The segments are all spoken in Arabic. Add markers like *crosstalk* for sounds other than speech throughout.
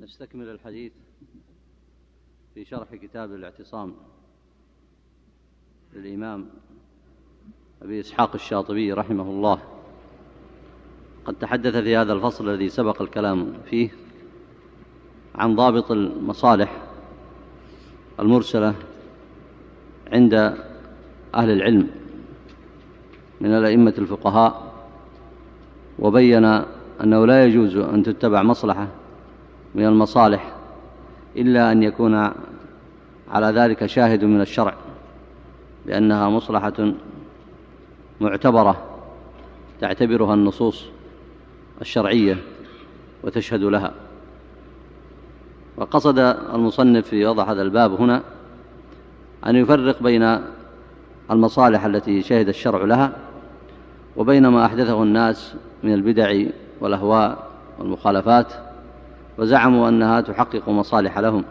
نستكمل الحديث في شرح كتاب الاعتصام للإمام أبي إسحاق الشاطبي رحمه الله. قد تحدث في هذا الفصل الذي سبق الكلام فيه عن ضابط المصالح المرسلة عند أهل العلم من الأئمة الفقهاء وبين أنه لا يجوز أن تتبع مصلحة من المصالح إلا أن يكون على ذلك شاهد من الشرع لأنها مصلحة معتبرة تعتبرها النصوص الشرعية وتشهد لها. وقصد المصنف في وضع هذا الباب هنا أن يفرق بين المصالح التي شهد الشرع لها وبين ما أحدثه الناس من البدع والأهواء والمخالفات وزعموا أنها تحقق مصالح لهم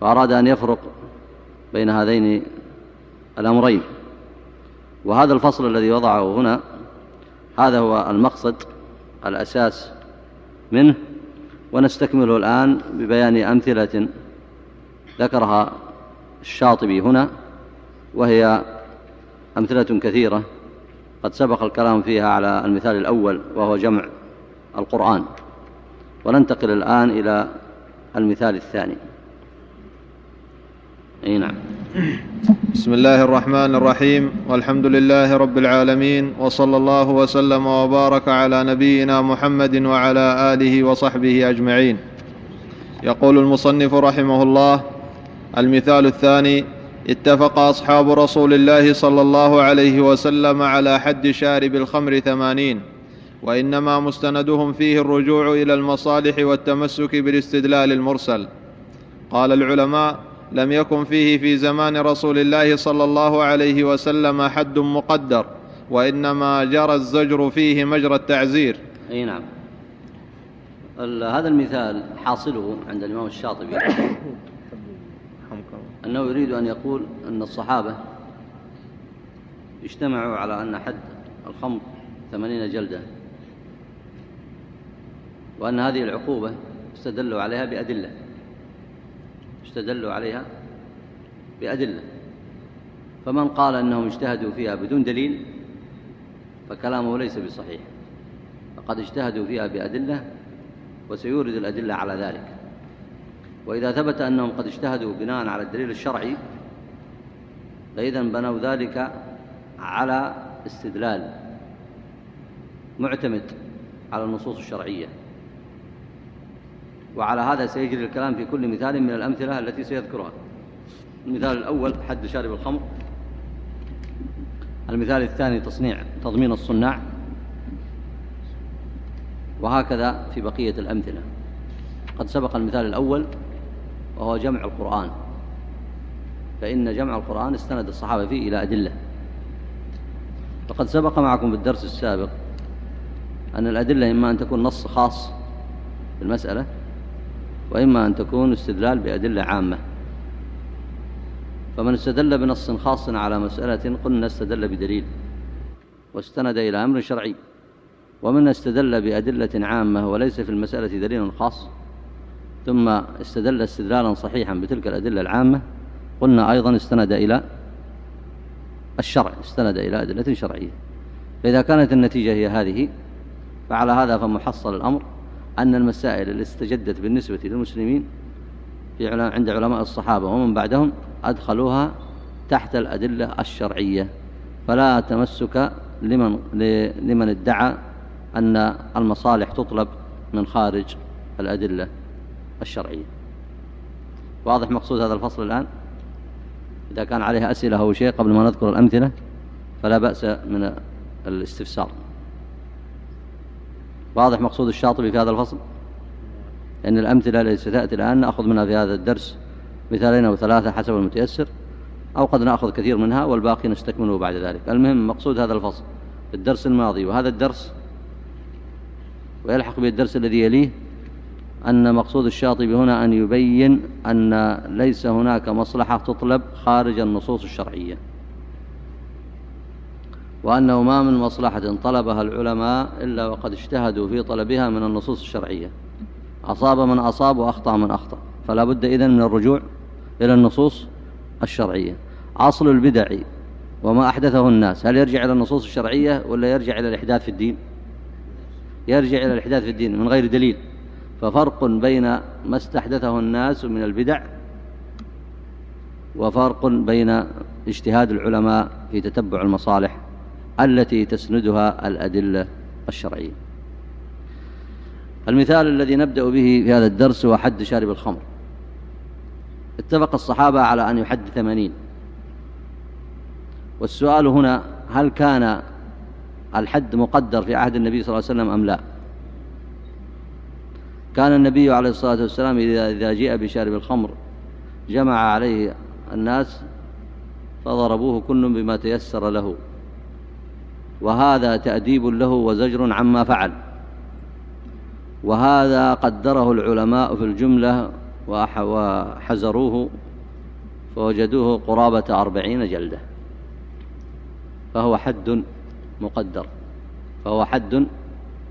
فأراد أن يفرق بين هذين الأمرين. وهذا الفصل الذي وضعه هنا هذا هو المقصد الأساس منه. ونستكمله الآن ببيان أمثلة ذكرها الشاطبي هنا وهي أمثلة كثيرة قد سبق الكلام فيها على المثال الأول وهو جمع القرآن. وننتقل الآن إلى المثال الثاني. أي نعم. بسم الله الرحمن الرحيم. والحمد لله رب العالمين وصلى الله وسلم وبارك على نبينا محمد وعلى آله وصحبه أجمعين. يقول المصنف رحمه الله المثال الثاني اتفق أصحاب رسول الله صلى الله عليه وسلم على حد شارب الخمر ثمانين. وإنما مستندهم فيه الرجوع إلى المصالح والتمسك بالاستدلال المرسل. قال العلماء لم يكن فيه في زمان رسول الله صلى الله عليه وسلم حد مقدر وإنما جرى الزجر فيه مجرى التعزير. أي نعم. هذا المثال حاصله عند الإمام الشاطبي. أنه يريد أن يقول أن الصحابة اجتمعوا على أن حد الخمر ثمانين جلده وأن هذه العقوبة استدلوا عليها بأدلة. استدلوا عليها بأدلة. فمن قال أنهم اجتهدوا فيها بدون دليل فكلامه ليس بصحيح. فقد اجتهدوا فيها بأدلة وسيورد الأدلة على ذلك. وإذا ثبت أنهم قد اجتهدوا بناء على الدليل الشرعي فإذا بنوا ذلك على استدلال معتمد على النصوص الشرعية. وعلى هذا سيجري الكلام في كل مثال من الأمثلة التي سيذكرها. المثال الأول حد شارب الخمر. المثال الثاني تصنيع تضمين الصناع. وهكذا في بقية الأمثلة. قد سبق المثال الأول وهو جمع القرآن. فإن جمع القرآن استند الصحابة فيه إلى أدلة. فقد سبق معكم في الدرس السابق أن الأدلة إما أن تكون نص خاص في المسألة وإما أن تكون استدلال بأدلة عامة. فمن استدل بنص خاص على مسألة قلنا استدل بدليل واستند إلى أمر شرعي. ومن استدل بأدلة عامة وليس في المسألة دليل خاص ثم استدل استدلالا صحيحا بتلك الأدلة العامة قلنا أيضا استند إلى الشرع استند إلى أدلة شرعية. فإذا كانت النتيجة هي هذه فعلى هذا فمحصل الأمر. أن المسائل التي استجدت بالنسبة للمسلمين في عند علماء الصحابة ومن بعدهم أدخلوها تحت الأدلة الشرعية. فلا تمسك لمن, لمن ادعى أن المصالح تطلب من خارج الأدلة الشرعية. واضح مقصود هذا الفصل الآن؟ إذا كان عليها أسئلة أو شيء قبل ما نذكر الأمثلة فلا بأس من الاستفسار. واضح مقصود الشاطبي في هذا الفصل؟ لأن الأمثلة التي ستأتي الآن نأخذ منها في هذا الدرس مثالين أو ثلاثة حسب المتيسر أو قد نأخذ كثير منها والباقي نستكمله بعد ذلك. المهم مقصود هذا الفصل في الدرس الماضي وهذا الدرس ويلحق بالدرس الذي يليه أن مقصود الشاطبي هنا أن يبين أن ليس هناك مصلحة تطلب خارج النصوص الشرعية. وأنه ما من مصلحة طلبها العلماء إلا وقد اجتهدوا في طلبها من النصوص الشرعية. أصاب من أصاب وأخطأ من أخطأ. فلا بد إذن من الرجوع إلى النصوص الشرعية. أصل البدع وما أحدثه الناس. هل يرجع إلى النصوص الشرعية ولا يرجع إلى الإحداث في الدين؟ يرجع إلى الإحداث في الدين من غير دليل. ففرق بين ما استحدثه الناس من البدع وفرق بين اجتهاد العلماء في تتبع المصالح التي تسندها الأدلة الشرعية. المثال الذي نبدأ به في هذا الدرس هو حد شارب الخمر. اتفق الصحابة على أن يحد ثمانين والسؤال هنا هل كان الحد مقدر في عهد النبي صلى الله عليه وسلم أم لا؟ كان النبي عليه الصلاة والسلام إذا جاء بشارب الخمر جمع عليه الناس فضربوه كل بما تيسر له. وهذا تأديب له وزجر عما فعل. وهذا قدره العلماء في الجملة وحزروه فوجدوه قرابة أربعين جلدة. فهو حد مقدر. فهو حد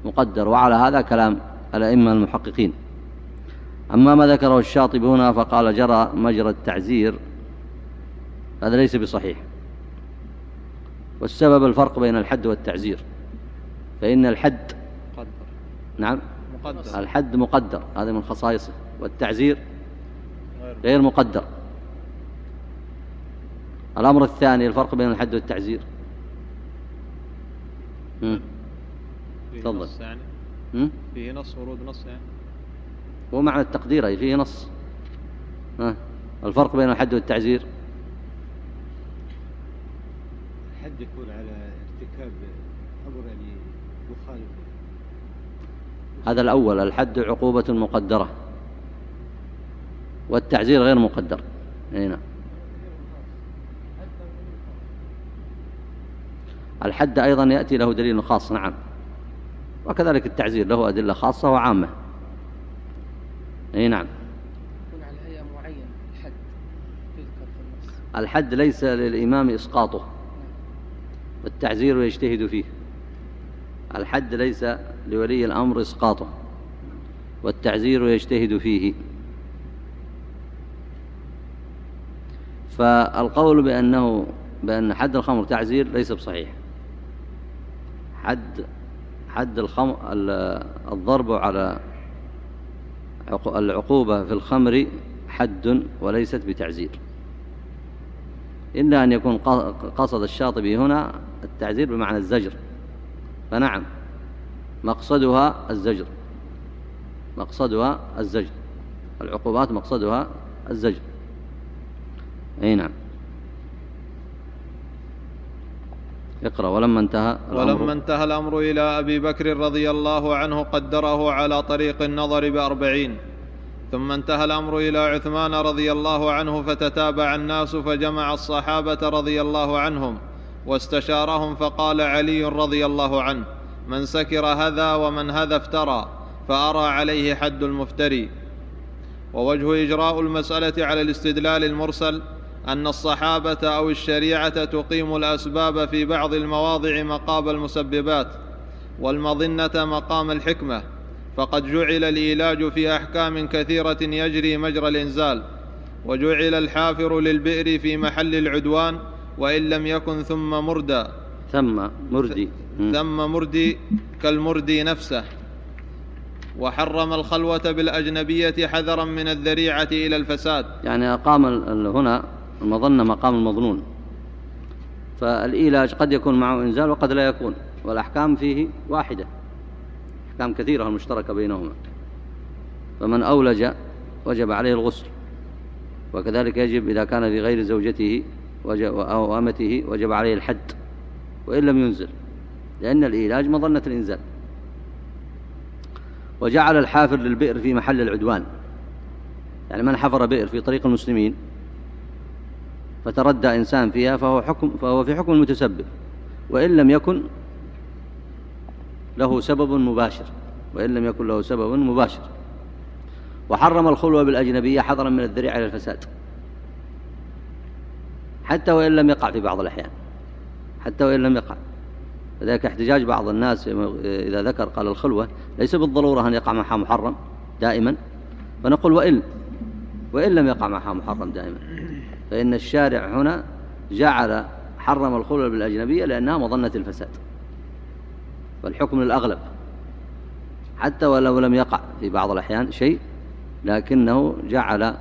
مقدر. وعلى هذا كلام الأئمة المحققين. أما ما ذكره الشاطبي هنا فقال جرى مجرى التعزير. هذا ليس بصحيح. والسبب الفرق بين الحد والتعزير. فإن الحد مقدر. نعم. مقدر. الحد مقدر. هذا من خصائصه. والتعزير غير مقدر. الأمر الثاني الفرق بين الحد والتعزير. تفضل. يعني؟ فيه نص ورود نص يعني؟ هو معنى التقدير أي فيه نص. الفرق بين الحد والتعزير. الحد يكون على ارتكاب أمر يعني مخالف. هذا الأول الحد عقوبة مقدرة والتعزير غير مقدر. أي نعم. الحد أيضا يأتي له دليل خاص نعم. وكذلك التعزير له أدلة خاصة وعامة. أي نعم. الحد ليس للإمام إسقاطه. والتعزير يجتهد فيه. الحد ليس لولي الأمر إسقاطه والتعزير يجتهد فيه. فالقول بأنه بأن حد الخمر تعزير ليس بصحيح. حد حد الخمر الضرب على العقوبة في الخمر حد وليست بتعزير. إلا أن يكون قصد الشاطبي هنا التعزير بمعنى الزجر. فنعم مقصدها الزجر. مقصدها الزجر. العقوبات مقصدها الزجر. أي نعم. اقرأ ولما انتهى الأمر. ولما انتهى الأمر إلى أبي بكر رضي الله عنه قدره على طريق النظر بأربعين. ثم انتهى الأمر إلى عثمان رضي الله عنه فتتابع الناس فجمع الصحابة رضي الله عنهم. واستشارهم فقال علي رضي الله عنه من سكر هذا ومن هذا افترى فأرى عليه حد المفتري ووجه إجراء المسألة على الاستدلال المرسل أن الصحابة أو الشريعة تقيم الأسباب في بعض المواضع مقام المسببات والمظنة مقام الحكمة فقد جعل الإيلاج في أحكام كثيرة يجري مجرى الإنزال وجعل الحافر للبئر في محل العدوان وإن لم يكن ثم مردى ثم مردي ثم مردي كالمردي نفسه. وحرم الخلوة بالأجنبية حذرا من الذريعة إلى الفساد. يعني أقام هنا المظنة مقام المظنون. فالإيلاج قد يكون معه إنزال وقد لا يكون. والأحكام فيه واحدة. أحكام كثيرة المشتركة بينهما. فمن أولج وجب عليه الغسل. وكذلك يجب إذا كان في غير زوجته أو أمته وجب عليه الحد وإن لم ينزل لأن الإيلاج مظنة الإنزال. وجعل الحافر للبئر في محل العدوان. يعني من حفر بئر في طريق المسلمين فتردى إنسان فيها فهو, حكم فهو في حكم المتسبب وإن لم يكن له سبب مباشر. وإن لم يكن له سبب مباشر. وحرم الخلوة بالأجنبية حذرا من الذريعة إلى الفساد. حتى وإن لم يقع في بعض الأحيان. حتى وإن لم يقع. لذلك احتجاج بعض الناس إذا ذكر قال الخلوة ليس بالضرورة أن يقع معها محرم دائما. فنقول وإن وإن لم يقع معها محرم دائما. فإن الشارع هنا جعل حرم الخلوة بالأجنبية لأنها مظنة الفساد. والحكم للأغلب. حتى ولو لم يقع في بعض الأحيان شيء لكنه جعل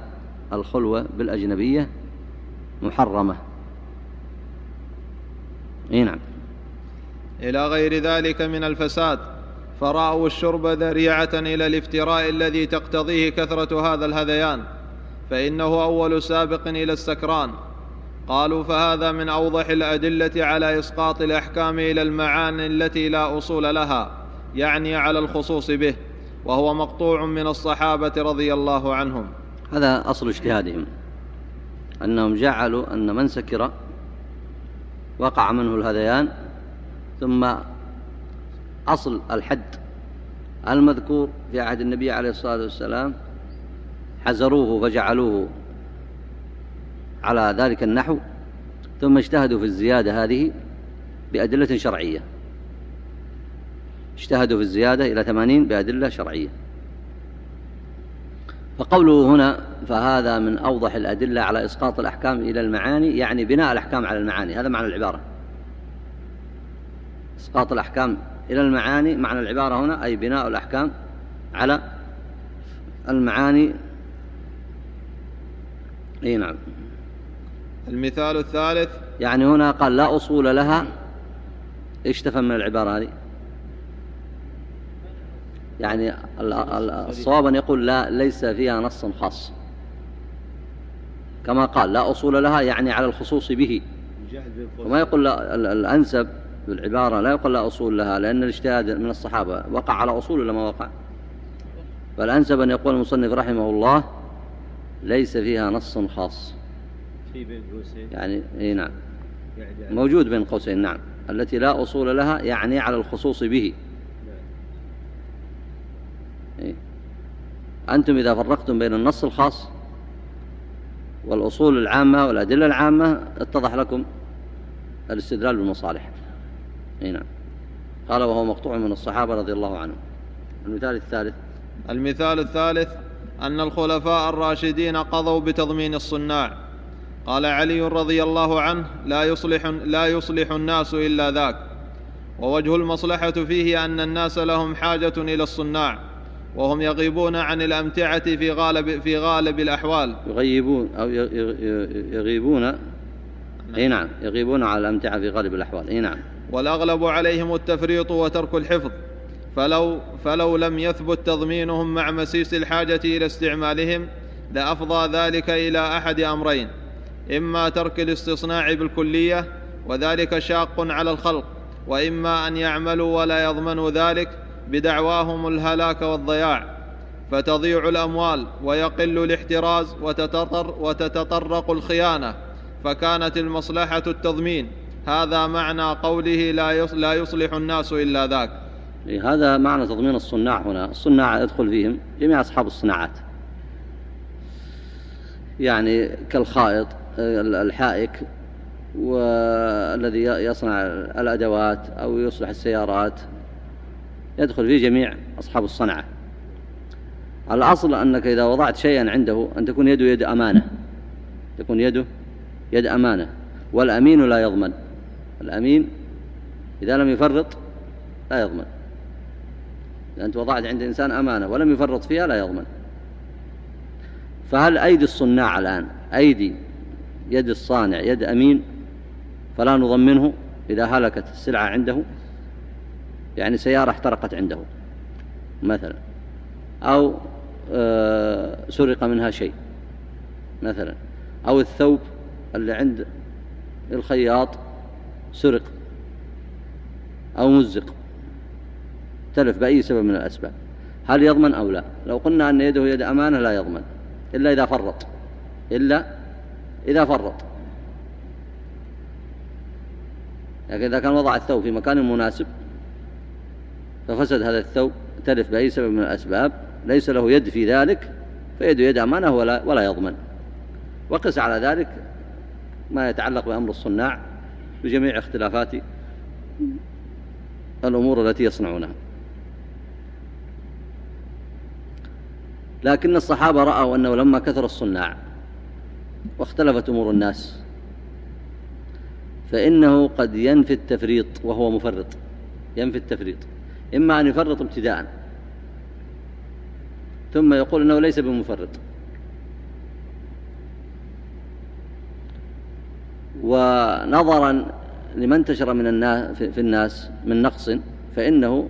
الخلوة بالأجنبية محرمة. إي نعم. إلى غير ذلك من الفساد فرأوا الشرب ذريعة إلى الافتراء الذي تقتضيه كثرة هذا الهذيان فإنه أول سابق إلى السكران. قالوا فهذا من أوضح الأدلة على إسقاط الأحكام إلى المعاني التي لا أصول لها يعني على الخصوص به وهو مقطوع من الصحابة رضي الله عنهم. هذا أصل اجتهادهم. أنهم جعلوا أن من سكر وقع منه الهذيان ثم أصل الحد المذكور في عهد النبي عليه الصلاة والسلام حزروه فجعلوه على ذلك النحو ثم اجتهدوا في الزيادة هذه بأدلة شرعية. اجتهدوا في الزيادة إلى ثمانين بأدلة شرعية. فقوله هنا فهذا من أوضح الأدلة على إسقاط الأحكام إلى المعاني يعني بناء الأحكام على المعاني هذا معنى العبارة. إسقاط الأحكام إلى المعاني معنى العبارة هنا أي بناء الأحكام على المعاني. إي نعم. المثال الثالث. يعني هنا قال لا أصول لها. إيش تفهم من العبارة هذه؟ يعني الصواب أن يقول لا ليس فيها نص خاص. كما قال لا أصول لها يعني على الخصوص به. وما يقول لا الأنسب بالعبارة لا يقول لا أصول لها لأن الاجتهاد من الصحابة وقع على أصول ولا ما وقع؟ فالأنسب أن يقول المصنف رحمه الله ليس فيها نص خاص. في بين قوسين. يعني إي نعم. يعني موجود بين قوسين نعم. التي لا أصول لها يعني على الخصوص به؟ أنتم إذا فرقتم بين النص الخاص والأصول العامة والأدلة العامة اتضح لكم الاستدلال بالمصالح. اي نعم. قال وهو مقطوع من الصحابة رضي الله عنهم. المثال الثالث. المثال الثالث أن الخلفاء الراشدين قضوا بتضمين الصناع. قال علي رضي الله عنه لا يصلح, لا يصلح الناس إلا ذاك. ووجه المصلحة فيه أن الناس لهم حاجة إلى الصناع. وهم يغيبون عن الأمتعة في غالب, في غالب الأحوال. يغيبون أو يغيبون؟ أي نعم. يغيبون على الأمتعة في غالب الأحوال. أي نعم. والأغلب عليهم التفريط وترك الحفظ. فلو, فلو لم يثبت تضمينهم مع مسيس الحاجة إلى استعمالهم لأفضى ذلك إلى أحد أمرين. إما ترك الاستصناع بالكلية وذلك شاق على الخلق وإما أن يعملوا ولا يضمنوا ذلك بدعواهم الهلاك والضياع فتضيع الأموال ويقل الاحتراز وتتطر وتتطرق الخيانة فكانت المصلحة التضمين. هذا معنى قوله لا يصلح الناس إلا ذاك. هذا معنى تضمين الصناع هنا. الصناع يدخل فيهم جميع أصحاب الصناعات. يعني كالخائط الحائك والذي يصنع الأدوات أو يصلح السيارات. يدخل فيه جميع أصحاب الصنعة. الأصل أنك إذا وضعت شيئا عنده أن تكون يده يد أمانة. تكون يده يد أمانة. والأمين لا يضمن. الأمين إذا لم يفرط لا يضمن. إذا أنت وضعت عند إنسان أمانة ولم يفرط فيها لا يضمن. فهل أيدي الصناع الآن أيدي يد الصانع يد أمين فلا نضمنه إذا هلكت السلعة عنده؟ يعني سيارة احترقت عنده مثلا أو آه، سرق منها شيء مثلا أو الثوب اللي عند الخياط سرق أو مزق تلف بأي سبب من الأسباب. هل يضمن أو لا؟ لو قلنا أن يده يد أمانة لا يضمن إلا إذا فرط إلا إذا فرط. لكن إذا كان وضع الثوب في مكان مناسب ففسد هذا الثوب تلف بأي سبب من الأسباب ليس له يد في ذلك فيد يد أمانة ولا, ولا يضمن. وقس على ذلك ما يتعلق بأمر الصناع بجميع اختلافات الأمور التي يصنعونها. لكن الصحابة رأوا أنه لما كثر الصناع واختلفت أمور الناس فإنه قد ينفي التفريط وهو مفرط. ينفي التفريط. إما أن يفرط ابتداء. ثم يقول أنه ليس بمفرط. ونظرا لما انتشر من الناس في الناس من نقص فإنه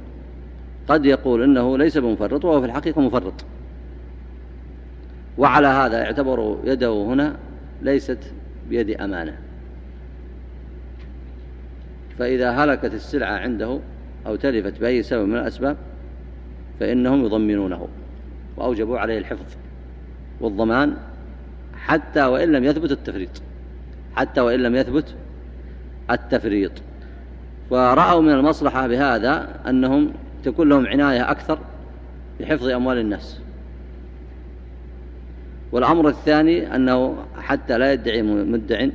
قد يقول إنه ليس بمفرط وهو في الحقيقة مفرط. وعلى هذا اعتبروا يده هنا ليست بيد أمانة. فإذا هلكت السلعة عنده أو تلفت بأي سبب من الأسباب فإنهم يضمنونه وأوجبوا عليه الحفظ والضمان حتى وإن لم يثبت التفريط حتى وإن لم يثبت التفريط. فرأوا من المصلحة بهذا أنهم تكون لهم عناية أكثر بحفظ أموال الناس. والأمر الثاني أنه حتى لا يدعي مدع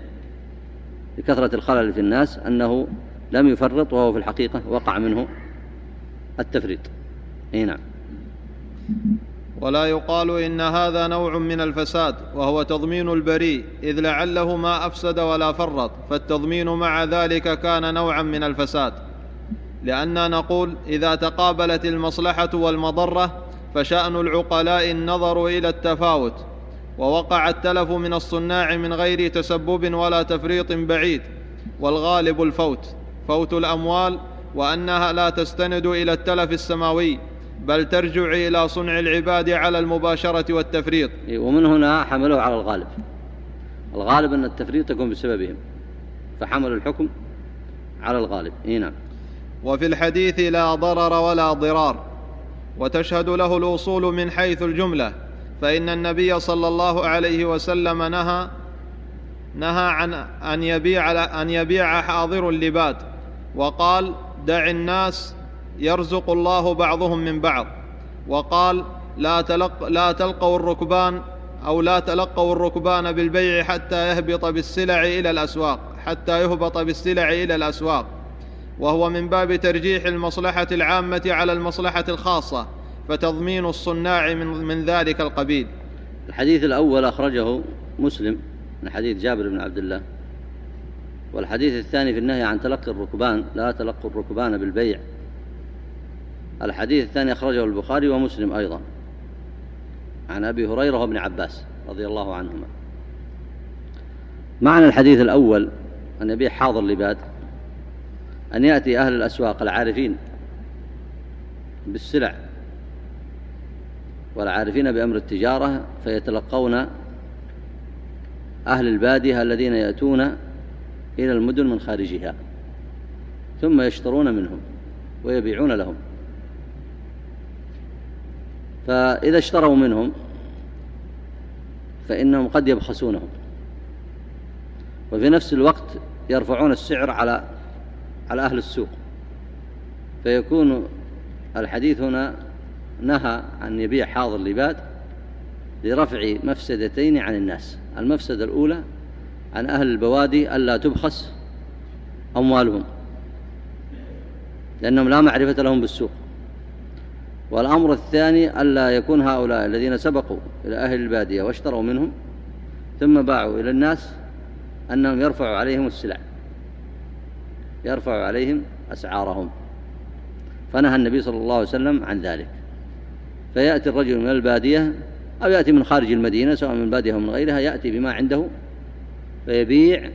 لكثرة الخلل في الناس أنه لم يفرط وهو في الحقيقة وقع منه التفريط. أي نعم. ولا يقال إن هذا نوع من الفساد وهو تضمين البريء إذ لعله ما أفسد ولا فرط فالتضمين مع ذلك كان نوعا من الفساد. لأننا نقول إذا تقابلت المصلحة والمضرة فشأن العقلاء النظر إلى التفاوت ووقع التلف من الصناع من غير تسبب ولا تفريط بعيد والغالب الفوت. فوت الأموال وأنها لا تستند إلى التلف السماوي بل ترجع إلى صنع العباد على المباشرة والتفريط. ومن هنا حملوه على الغالب. الغالب أن التفريط يكون بسببهم فحملوا الحكم على الغالب. اي نعم. وفي الحديث لا ضرر ولا ضرار وتشهد له الاصول من حيث الجملة فإن النبي صلى الله عليه وسلم نهى نهى عن أن يبيع أن يبيع حاضر لباد وقال دع الناس يرزق الله بعضهم من بعض. وقال لا, تلق لا تلقوا الركبان أو لا تلقوا الركبان بالبيع حتى يهبط بالسلع إلى الأسواق حتى يهبط بالسلع إلى الأسواق. وهو من باب ترجيح المصلحة العامة على المصلحة الخاصة فتضمين الصناع من, من ذلك القبيل. الحديث الأول أخرجه مسلم من حديث جابر بن عبد الله. والحديث الثاني في النهي عن تلقي الركبان لا تلقوا الركبان بالبيع. الحديث الثاني أخرجه البخاري ومسلم أيضا. عن أبي هريرة وابن عباس رضي الله عنهما. معنى الحديث الأول أن يبيع حاضر لباد أن يأتي أهل الأسواق العارفين بالسلع والعارفين بأمر التجارة فيتلقون أهل البادية الذين يأتون إلى المدن من خارجها ثم يشترون منهم ويبيعون لهم. فإذا اشتروا منهم فإنهم قد يبخسونهم. وفي نفس الوقت يرفعون السعر على على أهل السوق. فيكون الحديث هنا نهى أن يبيع حاضر لباد لرفع مفسدتين عن الناس. المفسدة الأولى عن أهل البوادي ألا تبخس أموالهم لأنهم لا معرفة لهم بالسوق. والأمر الثاني ألا يكون هؤلاء الذين سبقوا إلى أهل البادية واشتروا منهم ثم باعوا إلى الناس أنهم يرفعوا عليهم السلع يرفعوا عليهم أسعارهم. فنهى النبي صلى الله عليه وسلم عن ذلك. فيأتي الرجل من البادية أو يأتي من خارج المدينة سواء من البادية أو من غيرها يأتي بما عنده فيبيع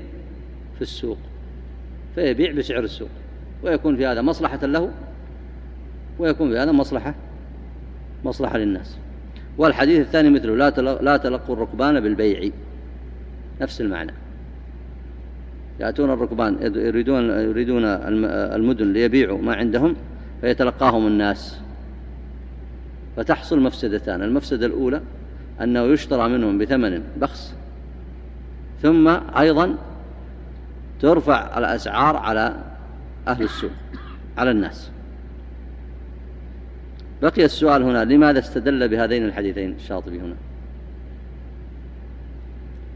في السوق فيبيع بسعر السوق ويكون في هذا مصلحة له ويكون في هذا مصلحة مصلحة للناس. والحديث الثاني مثله لا لا تلقوا الركبان بالبيع. نفس المعنى. يأتون الركبان يريدون يريدون المدن ليبيعوا ما عندهم فيتلقاهم الناس. فتحصل مفسدتان. المفسدة الأولى أنه يشترى منهم بثمن بخس ثم أيضا ترفع الأسعار على أهل السوق على الناس. بقي السؤال هنا لماذا استدل بهذين الحديثين الشاطبي هنا؟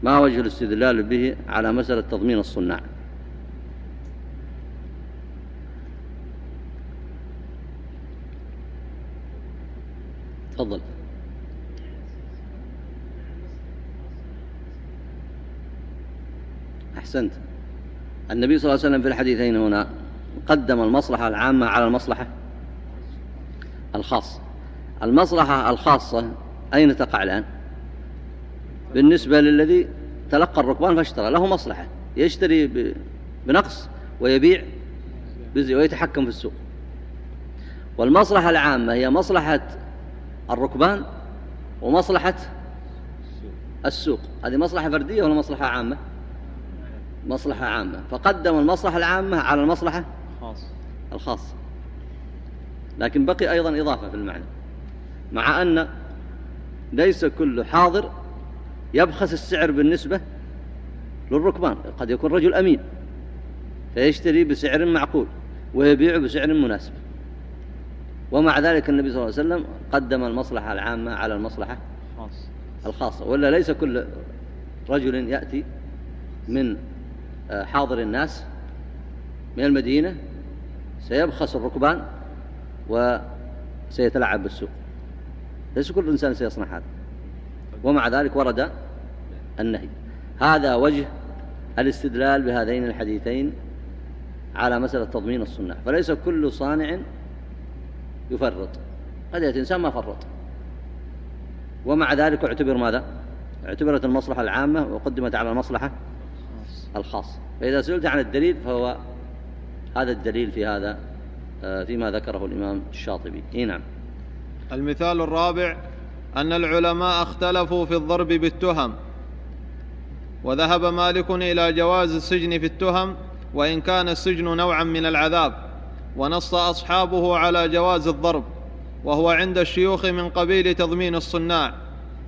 ما وجه الاستدلال به على مسألة تضمين الصناع؟ تفضل. أحسنت. النبي صلى الله عليه وسلم في الحديثين هنا قدم المصلحة العامة على المصلحة الخاصة. المصلحة الخاصة أين تقع الآن؟ بالنسبة للذي تلقى الركبان فاشترى له مصلحة. يشتري بنقص ويبيع ويتحكم في السوق. والمصلحة العامة هي مصلحة الركبان ومصلحة السوق. هذه مصلحة فردية ولا مصلحة عامة؟ مصلحة عامة. فقدم المصلحة العامة على المصلحة الخاصة لكن بقي أيضا إضافة في المعنى. مع أن ليس كل حاضر يبخس السعر بالنسبة للركبان. قد يكون رجل أمين. فيشتري بسعر معقول ويبيع بسعر مناسب. ومع ذلك النبي صلى الله عليه وسلم قدم المصلحة العامة على المصلحة الخاصة. ولا ليس كل رجل يأتي من حاضر الناس من المدينة سيبخس الركبان وسيتلعب بالسوق. ليس كل إنسان سيصنع هذا. ومع ذلك ورد النهي. هذا وجه الاستدلال بهذين الحديثين على مسألة تضمين الصناع فليس كل صانع يفرط. قد يأتي إنسان ما فرط. ومع ذلك اعتبر ماذا؟ اعتبرت المصلحة العامة وقدمت على المصلحة الخاصة فإذا سئلت عن الدليل فهو هذا الدليل في هذا آه، فيما ذكره الإمام الشاطبي. إيه نعم. المثال الرابع أن العلماء اختلفوا في الضرب بالتهم. وذهب مالك إلى جواز السجن في التهم وإن كان السجن نوعا من العذاب. ونص أصحابه على جواز الضرب. وهو عند الشيوخ من قبيل تضمين الصناع.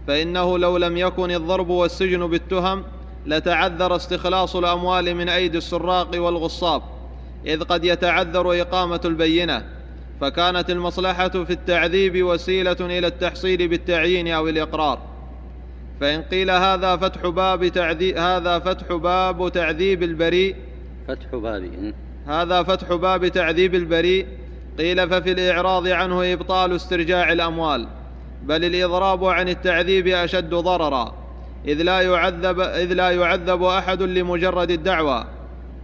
فإنه لو لم يكن الضرب والسجن بالتهم لتعذر استخلاص الأموال من أيدي السراق والغصاب إذ قد يتعذر إقامة البينة فكانت المصلحة في التعذيب وسيلة إلى التحصيل بالتعيين أو الإقرار. فإن قيل هذا فتح باب تعذيب هذا فتح باب تعذيب البريء فتح باب هذا فتح باب تعذيب البريء قيل ففي الإعراض عنه إبطال استرجاع الأموال بل الإضراب عن التعذيب أشد ضررا. إذ لا يعذب إذ لا يعذب أحد لمجرد الدعوى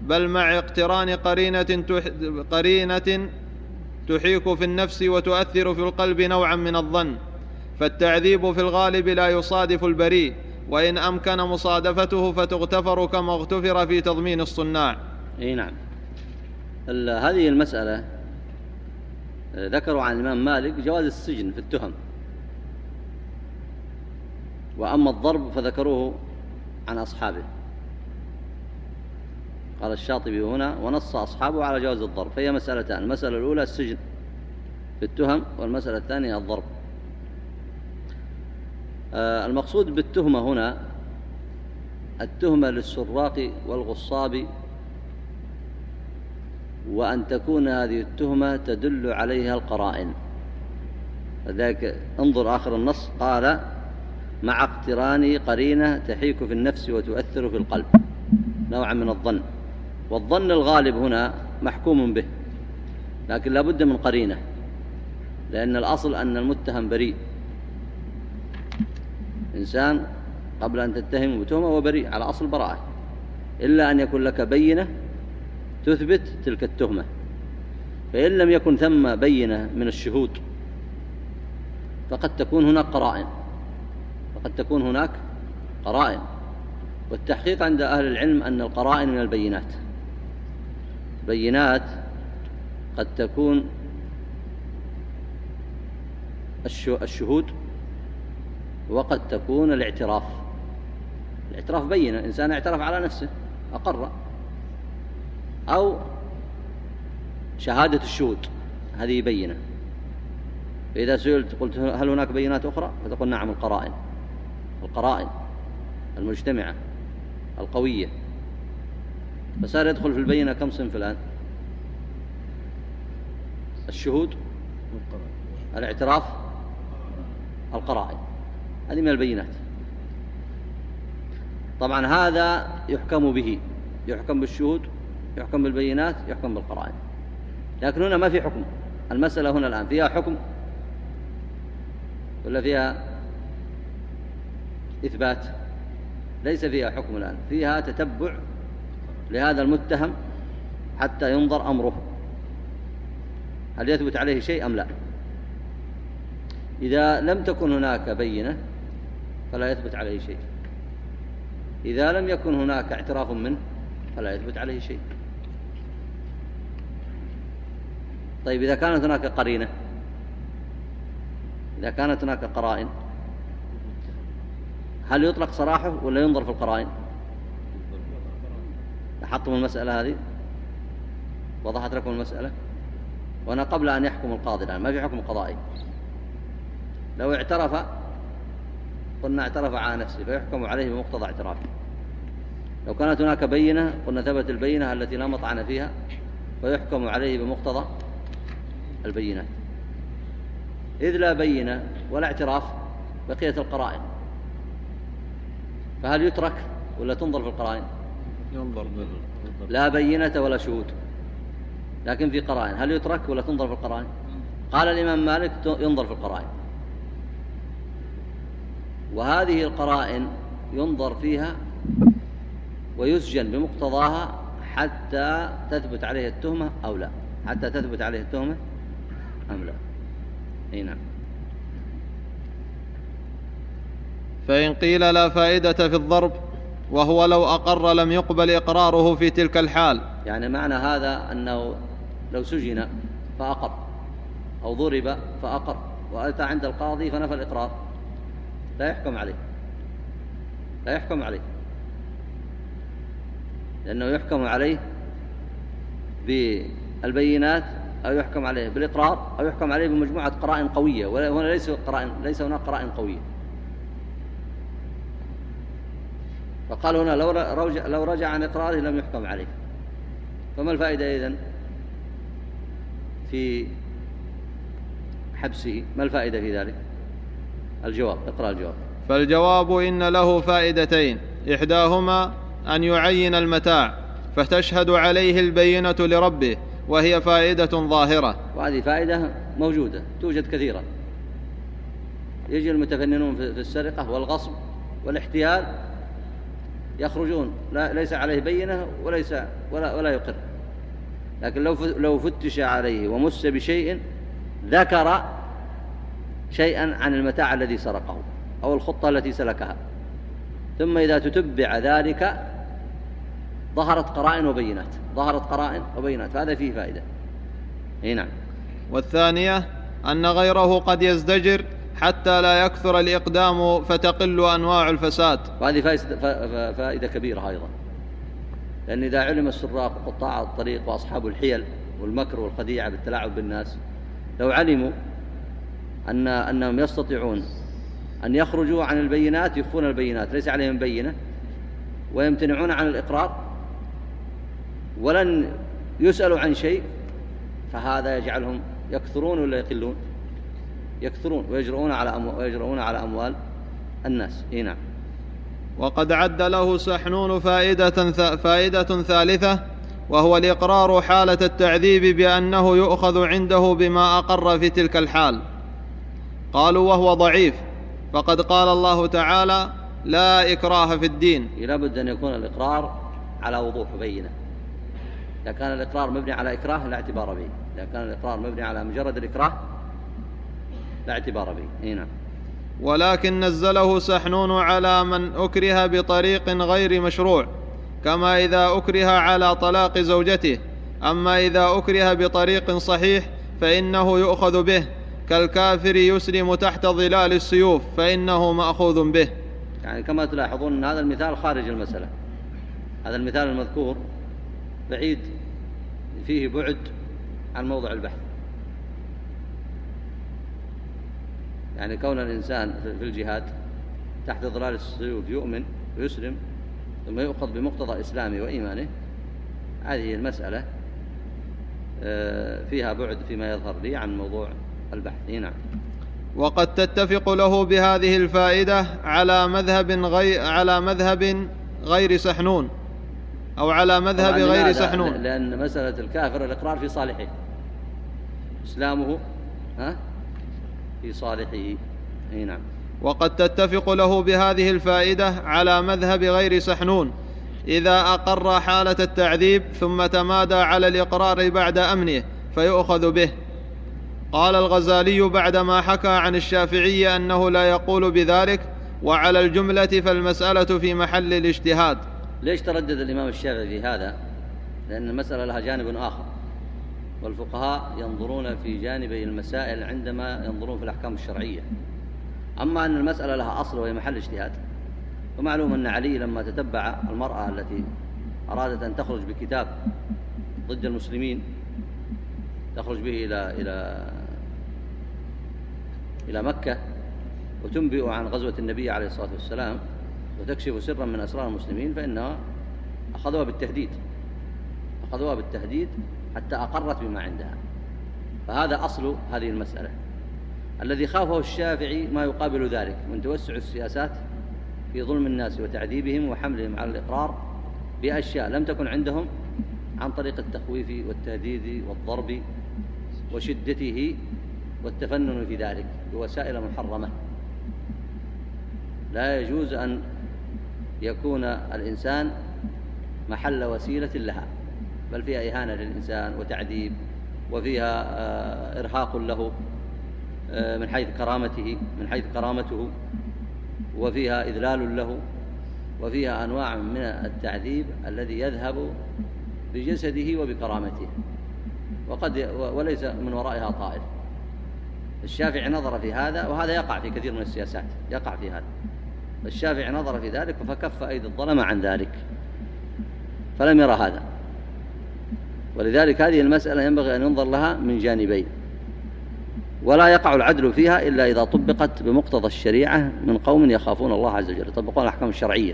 بل مع اقتران قرينة قرينة تحيك في النفس وتؤثر في القلب نوعا من الظن. فالتعذيب في الغالب لا يصادف البريء وإن أمكن مصادفته فتغتفر كما اغتفر في تضمين الصناع. أي نعم. هذه المسألة ذكروا عن الإمام مالك جواز السجن في التهم. وأما الضرب فذكروه عن أصحابه. قال الشاطبي هنا ونص أصحابه على جواز الضرب. فهي مسألتان المسألة الأولى السجن في التهم والمسألة الثانية الضرب. آه، المقصود بالتهمة هنا التهمة للسراق والغصاب وأن تكون هذه التهمة تدل عليها القرائن. فذلك انظر آخر النص. قال مع اقتران قرينة تحيك في النفس وتؤثر في القلب. نوعا من الظن. والظن الغالب هنا محكوم به. لكن لا بد من قرينة. لأن الأصل أن المتهم بريء. إنسان قبل أن تتهم بتهمة هو بريء. على أصل براءة إلا أن يكون لك بينة تثبت تلك التهمة. فإن لم يكن ثم بينة من الشهود فقد تكون هناك قرائن. فقد تكون هناك قرائن. والتحقيق عند أهل العلم أن القرائن من البينات. بينات قد تكون الشهود وقد تكون الاعتراف. الاعتراف بينة إنسان اعترف على نفسه أقر. أو شهادة الشهود هذه بينة. فإذا سئلت قلت هل هناك بينات أخرى؟ فتقول نعم القرائن. القرائن المجتمعة القوية. فصار يدخل في البينة كم صنف الآن؟ الشهود الاعتراف القرائن. هذه من البينات. طبعا هذا يحكم به يحكم بالشهود يحكم بالبينات يحكم بالقرائن. لكن هنا ما في حكم. المسألة هنا الآن فيها حكم ولا فيها إثبات. ليس فيها حكم الآن. فيها تتبع لهذا المتهم حتى ينظر أمره. هل يثبت عليه شيء أم لا؟ إذا لم تكن هناك بينة فلا يثبت عليه شيء. إذا لم يكن هناك اعتراف منه فلا يثبت عليه شيء. طيب إذا كانت هناك قرينة إذا كانت هناك قرائن هل يطلق سراحه ولا ينظر في القرائن؟ لاحظتم المسألة هذه؟ وضحت لكم المسألة؟ وأنا قبل أن يحكم القاضي الآن ما في حكم قضائي. لو اعترف قلنا اعترف على نفسه فيحكم عليه بمقتضى اعترافه. لو كانت هناك بينة قلنا ثبت البينة التي لا مطعن فيها فيحكم عليه بمقتضى البينات إذ لا بينة ولا اعتراف بقية القرائن. فهل يترك ولا تنظر في القرائن؟ ينظر لا بينة ولا شهود. لكن في قرائن. هل يترك ولا تنظر في القرائن؟ قال الإمام مالك ينظر في القرائن. وهذه القرائن ينظر فيها ويسجن بمقتضاها حتى تثبت عليه التهمة أو لا. حتى تثبت عليه التهمة أم لا. أي نعم. فإن قيل لا فائدة في الضرب وهو لو أقر لم يقبل إقراره في تلك الحال. يعني معنى هذا أنه لو سجن فأقر أو ضرب فأقر وأتى عند القاضي فنفى الإقرار. لا يحكم عليه. لا يحكم عليه. لأنه يحكم عليه بالبينات أو يحكم عليه بالإقرار أو يحكم عليه بمجموعة قرائن قوية. وهنا ليس قرائن ليس هناك قرائن قوية. فقال هنا لو رجع, لو رجع عن إقراره لم يحكم عليه. فما الفائدة إذن؟ في حبسه ما الفائدة في ذلك؟ الجواب إقرأ الجواب. فالجواب إن له فائدتين. إحداهما أن يعين المتاع فتشهد عليه البينة لربه وهي فائدة ظاهرة. وهذه فائدة موجودة توجد كثيرا يجي المتفننون في السرقة والغصب والاحتيال يخرجون. لا ليس عليه بينة وليس ولا, ولا يقر. لكن لو لو فتش عليه ومس بشيء ذكر شيئا عن المتاع الذي سرقه أو الخطة التي سلكها. ثم إذا تتبع ذلك ظهرت قرائن وبينات. ظهرت قرائن وبينات. فهذا فيه فائدة. اي نعم. والثانية أن غيره قد يزدجر حتى لا يكثر الإقدام فتقل أنواع الفساد. وهذه فائدة كبيرة أيضا. لأن إذا علم السراق وقطاع الطريق وأصحاب الحيل والمكر والخديعة بالتلاعب بالناس لو علموا أن أنهم يستطيعون أن يخرجوا عن البينات يخفون البينات ليس عليهم بينة ويمتنعون عن الإقرار ولن يسألوا عن شيء فهذا يجعلهم يكثرون ولا يقلون؟ يكثرون ويجرؤون على ويجرؤون على أموال الناس. إيه نعم. وقد عد له سحنون فائدة, فائدة ثالثة وهو الإقرار حالة التعذيب بأنه يؤخذ عنده بما أقر في تلك الحال. قالوا وهو ضعيف. فقد قال الله تعالى لا إكراه في الدين. لابد أن يكون الإقرار على وضوح بينة. إذا كان الإقرار مبني على إكراه لا اعتبار به. إذا كان الإقرار مبني على مجرد الإكراه لا اعتبار به نعم. ولكن نزله سحنون على من أكره بطريق غير مشروع كما إذا أكره على طلاق زوجته. أما إذا أكره بطريق صحيح فإنه يؤخذ به. كالكافر يسلم تحت ظلال السيوف فإنه مأخوذ به. يعني كما تلاحظون أن هذا المثال خارج المسألة. هذا المثال المذكور بعيد فيه بعد عن موضع البحث. يعني كون الإنسان في الجهاد تحت ظلال السيوف يؤمن ويسلم ثم يؤخذ بمقتضى إسلامه وإيمانه هذه المسألة آه، فيها بعد فيما يظهر لي عن موضوع البحث. نعم. وقد تتفق له بهذه الفائدة على مذهب غير على مذهب غير سحنون أو على مذهب غير سحنون. لأن مسألة الكافر الإقرار في صالحه. إسلامه ها؟ في صالحه. أي نعم. وقد تتفق له بهذه الفائدة على مذهب غير سحنون. إذا أقر حالة التعذيب ثم تمادى على الإقرار بعد أمنه فيؤخذ به. قال الغزالي بعدما حكى عن الشافعي أنه لا يقول بذلك وعلى الجملة فالمسألة في محل الاجتهاد. ليش تردد الإمام الشافعي في هذا؟ لأن المسألة لها جانب آخر. والفقهاء ينظرون في جانبي المسائل عندما ينظرون في الأحكام الشرعية. أما أن المسألة لها أصل وهي محل اجتهاد ومعلوم أن علي لما تتبع المرأة التي أرادت أن تخرج بكتاب ضد المسلمين تخرج به إلى إلى إلى مكة وتنبئ عن غزوة النبي عليه الصلاة والسلام وتكشف سرا من أسرار المسلمين فإنها أخذوها بالتهديد. أخذوها بالتهديد حتى أقرت بما عندها. فهذا أصل هذه المسألة. الذي خافه الشافعي ما يقابل ذلك من توسع السياسات في ظلم الناس وتعذيبهم وحملهم على الإقرار بأشياء لم تكن عندهم عن طريق التخويف والتهديد والضرب وشدته والتفنن في ذلك بوسائل محرمة. لا يجوز أن يكون الإنسان محل وسيلة لها. بل فيها إهانة للإنسان وتعذيب وفيها آه، إرهاق له آه، من حيث كرامته من حيث كرامته وفيها إذلال له وفيها أنواع من التعذيب الذي يذهب بجسده وبكرامته. وقد وليس من ورائها طائر. الشافعي نظر في هذا وهذا يقع في كثير من السياسات يقع في هذا. الشافعي نظر في ذلك فكف أيدي الظلمة عن ذلك. فلم يرى هذا. ولذلك هذه المسألة ينبغي أن ينظر لها من جانبين. ولا يقع العدل فيها إلا إذا طبقت بمقتضى الشريعة من قوم يخافون الله عز وجل يطبقون الأحكام الشرعية.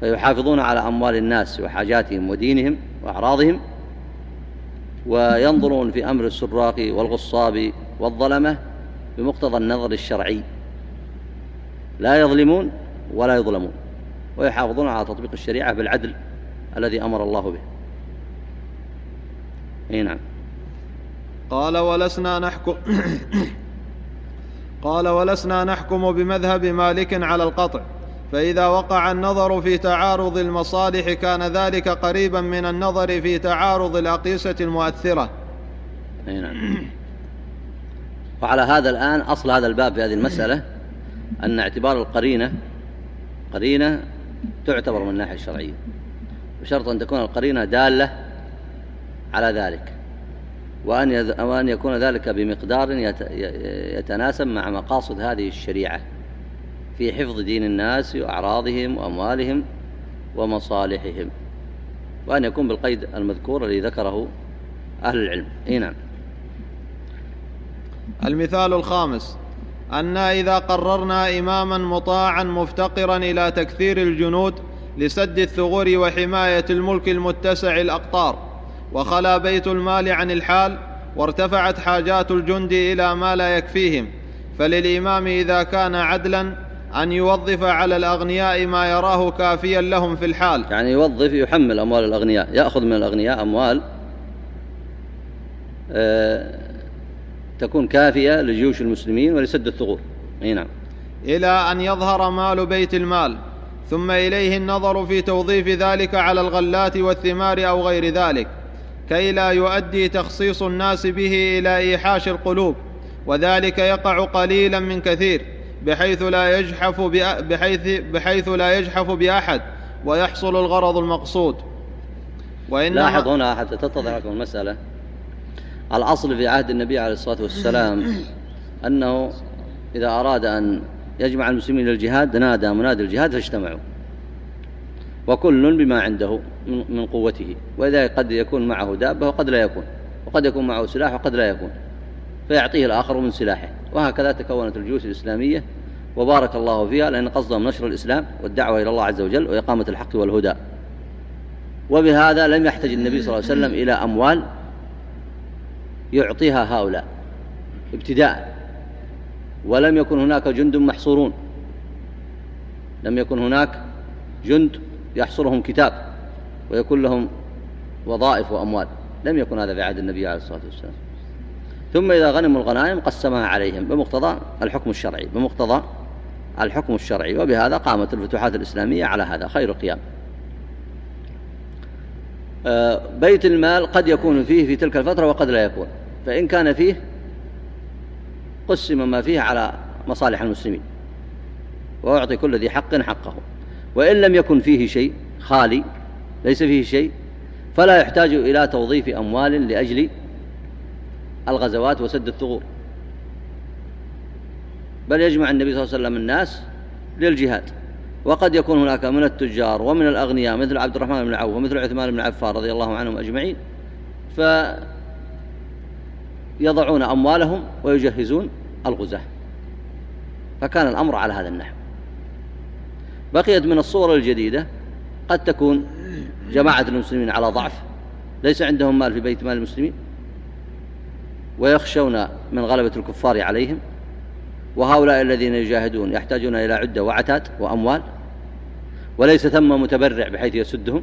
فيحافظون على أموال الناس وحاجاتهم ودينهم وأعراضهم وينظرون في أمر السراق والغصاب والظلمة بمقتضى النظر الشرعي. لا يظلمون ولا يظلمون ويحافظون على تطبيق الشريعة بالعدل الذي أمر الله به. إي نعم. قال ولسنا نحكم *coughs* قال ولسنا نحكم بمذهب مالك على القطع فإذا وقع النظر في تعارض المصالح كان ذلك قريبا من النظر في تعارض الأقيسة المؤثرة. إي نعم. وعلى هذا الآن أصل هذا الباب في هذه المسألة أن اعتبار القرينة قرينة تعتبر من الناحية الشرعية بشرط أن تكون القرينة دالة على ذلك. وأن وأن يكون ذلك بمقدار يتناسب مع مقاصد هذه الشريعة في حفظ دين الناس وأعراضهم وأموالهم ومصالحهم. وأن يكون بالقيد المذكور الذي ذكره أهل العلم. أي نعم. المثال الخامس. أنا إذا قررنا إماما مطاعا مفتقرا إلى تكثير الجنود لسد الثغور وحماية الملك المتسع الأقطار. وخلا بيت المال عن الحال وارتفعت حاجات الجند إلى ما لا يكفيهم فللإمام إذا كان عدلا أن يوظف على الأغنياء ما يراه كافيا لهم في الحال. يعني يوظف يحمل أموال الأغنياء يأخذ من الأغنياء أموال آه تكون كافية لجيوش المسلمين ولسد الثغور. أي نعم. إلى أن يظهر مال بيت المال ثم إليه النظر في توظيف ذلك على الغلات والثمار أو غير ذلك. كي لا يؤدي تخصيص الناس به إلى إيحاش القلوب وذلك يقع قليلا من كثير بحيث لا يجحف بحيث, بحيث لا يجحف بأحد ويحصل الغرض المقصود. وإنما لاحظ هنا حتى تتضح لكم المسألة. الأصل في عهد النبي عليه الصلاة والسلام أنه إذا أراد أن يجمع المسلمين للجهاد نادى منادي الجهاد فاجتمعوا. وكل بما عنده من قوته. وإذا قد يكون معه دابة وقد لا يكون. وقد يكون معه سلاح وقد لا يكون. فيعطيه الآخر من سلاحه. وهكذا تكونت الجيوش الإسلامية وبارك الله فيها لأن قصدهم نشر الإسلام والدعوة إلى الله عز وجل وإقامة الحق والهدى. وبهذا لم يحتج النبي صلى الله عليه وسلم إلى أموال يعطيها هؤلاء. ابتداء. ولم يكن هناك جند محصورون. لم يكن هناك جند يحصرهم كتاب ويكون لهم وظائف وأموال. لم يكن هذا في عهد النبي عليه الصلاة والسلام. ثم إذا غنموا الغنائم قسمها عليهم بمقتضى الحكم الشرعي بمقتضى الحكم الشرعي وبهذا قامت الفتوحات الإسلامية على هذا خير قيام آه، بيت المال قد يكون فيه في تلك الفترة وقد لا يكون. فإن كان فيه قسم ما فيه على مصالح المسلمين. وأعطي كل ذي حق حقه. وإن لم يكن فيه شيء خالي ليس فيه شيء فلا يحتاج إلى توظيف أموال لأجل الغزوات وسد الثغور. بل يجمع النبي صلى الله عليه وسلم الناس للجهاد. وقد يكون هناك من التجار ومن الأغنياء مثل عبد الرحمن بن عوف ومثل عثمان بن عفان رضي الله عنهم أجمعين. فيضعون أموالهم ويجهزون الغزاة. فكان الأمر على هذا النحو. بقيت من الصور الجديدة قد تكون جماعة المسلمين على ضعف. ليس عندهم مال في بيت مال المسلمين. ويخشون من غلبة الكفار عليهم. وهؤلاء الذين يجاهدون يحتاجون إلى عدة وعتاد وأموال. وليس ثم متبرع بحيث يسدهم.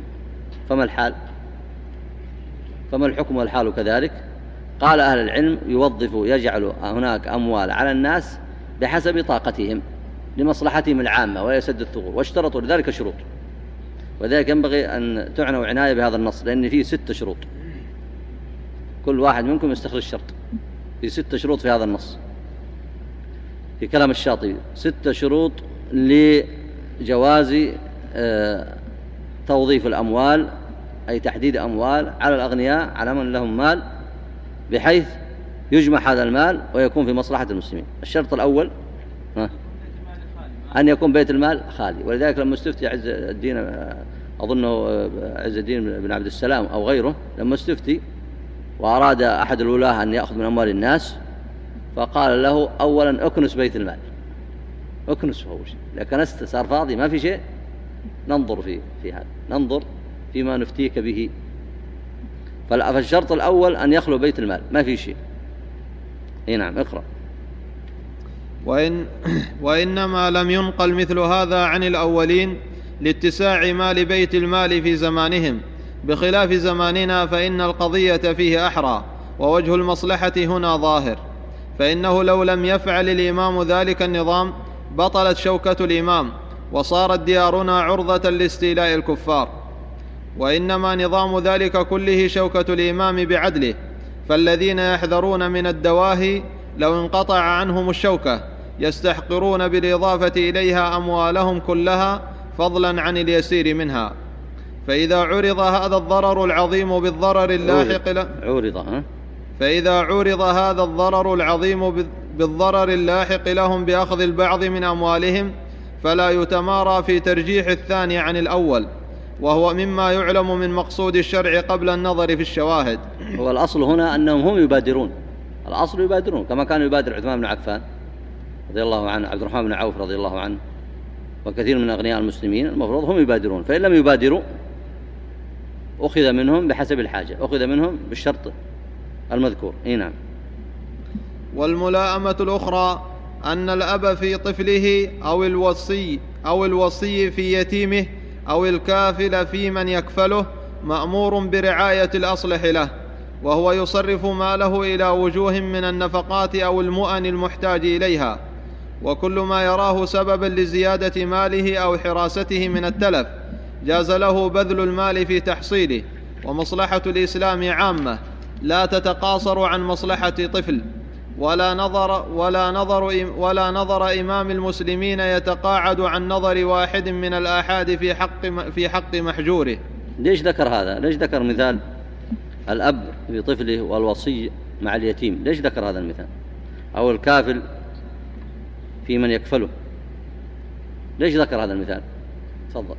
فما الحال؟ فما الحكم والحال كذلك؟ قال أهل العلم يوظف يجعل هناك أموال على الناس بحسب طاقتهم. لمصلحتهم العامة ويسد الثغور واشترطوا لذلك شروط. وذلك ينبغي أن تعنوا عناية بهذا النص لأن فيه ست شروط. كل واحد منكم يستخرج شرط. في ست شروط في هذا النص. في كلام الشاطبي ست شروط لجواز آه، توظيف الأموال أي تحديد أموال على الأغنياء على من لهم مال بحيث يجمع هذا المال ويكون في مصلحة المسلمين. الشرط الأول أن يكون بيت المال خالي. ولذلك لما استفتي عز الدين أظنه عز الدين بن عبد السلام أو غيره لما استفتي وأراد أحد الولاة أن يأخذ من أموال الناس فقال له أولا أكنس بيت المال. أكنسه أول شيء. لكنست صار فاضي ما في شيء. ننظر في في هذا. ننظر فيما نفتيك به. فالشرط الأول أن يخلو بيت المال. ما في شيء. إي نعم اقرأ. وإن *clears throat* وإنما لم ينقل مثل هذا عن الأولين لاتساع مال بيت المال في زمانهم. بخلاف زماننا فإن القضية فيه أحرى ووجه المصلحة هنا ظاهر. فإنه لو لم يفعل الإمام ذلك النظام بطلت شوكة الإمام وصارت ديارنا عرضة لاستيلاء الكفار. وإنما نظام ذلك كله شوكة الإمام بعدله. فالذين يحذرون من الدواهي لو انقطع عنهم الشوكة يستحقرون بالإضافة إليها أموالهم كلها فضلا عن اليسير منها. فإذا عرض هذا الضرر العظيم بالضرر اللاحق له عرض ها؟ فإذا عرض هذا الضرر العظيم بالضرر اللاحق لهم بأخذ البعض من أموالهم فلا يتمارى في ترجيح الثاني عن الأول وهو مما يعلم من مقصود الشرع قبل النظر في الشواهد. هو الأصل هنا أنهم هم يبادرون. الأصل يبادرون كما كان يبادر عثمان بن عفان. رضي الله عنه عبد الرحمن بن عوف رضي الله عنه وكثير من أغنياء المسلمين. المفروض هم يبادرون فإن لم يبادروا أخذ منهم بحسب الحاجة أخذ منهم بالشرط المذكور. إي نعم. والملاءمة الأخرى أن الأب في طفله أو الوصي أو الوصي في يتيمه أو الكافل في من يكفله مأمور برعاية الأصلح له وهو يصرف ماله إلى وجوه من النفقات أو المؤن المحتاج إليها. وكل ما يراه سببا لزيادة ماله أو حراسته من التلف جاز له بذل المال في تحصيله. ومصلحة الإسلام عامة لا تتقاصر عن مصلحة طفل. ولا نظر ولا نظر ولا نظر إمام المسلمين يتقاعد عن نظر واحد من الآحاد في حق في حق محجوره. ليش ذكر هذا؟ ليش ذكر مثال الأب بطفله والوصي مع اليتيم؟ ليش ذكر هذا المثال؟ أو الكافل في من يكفله. ليش ذكر هذا المثال؟ تفضل.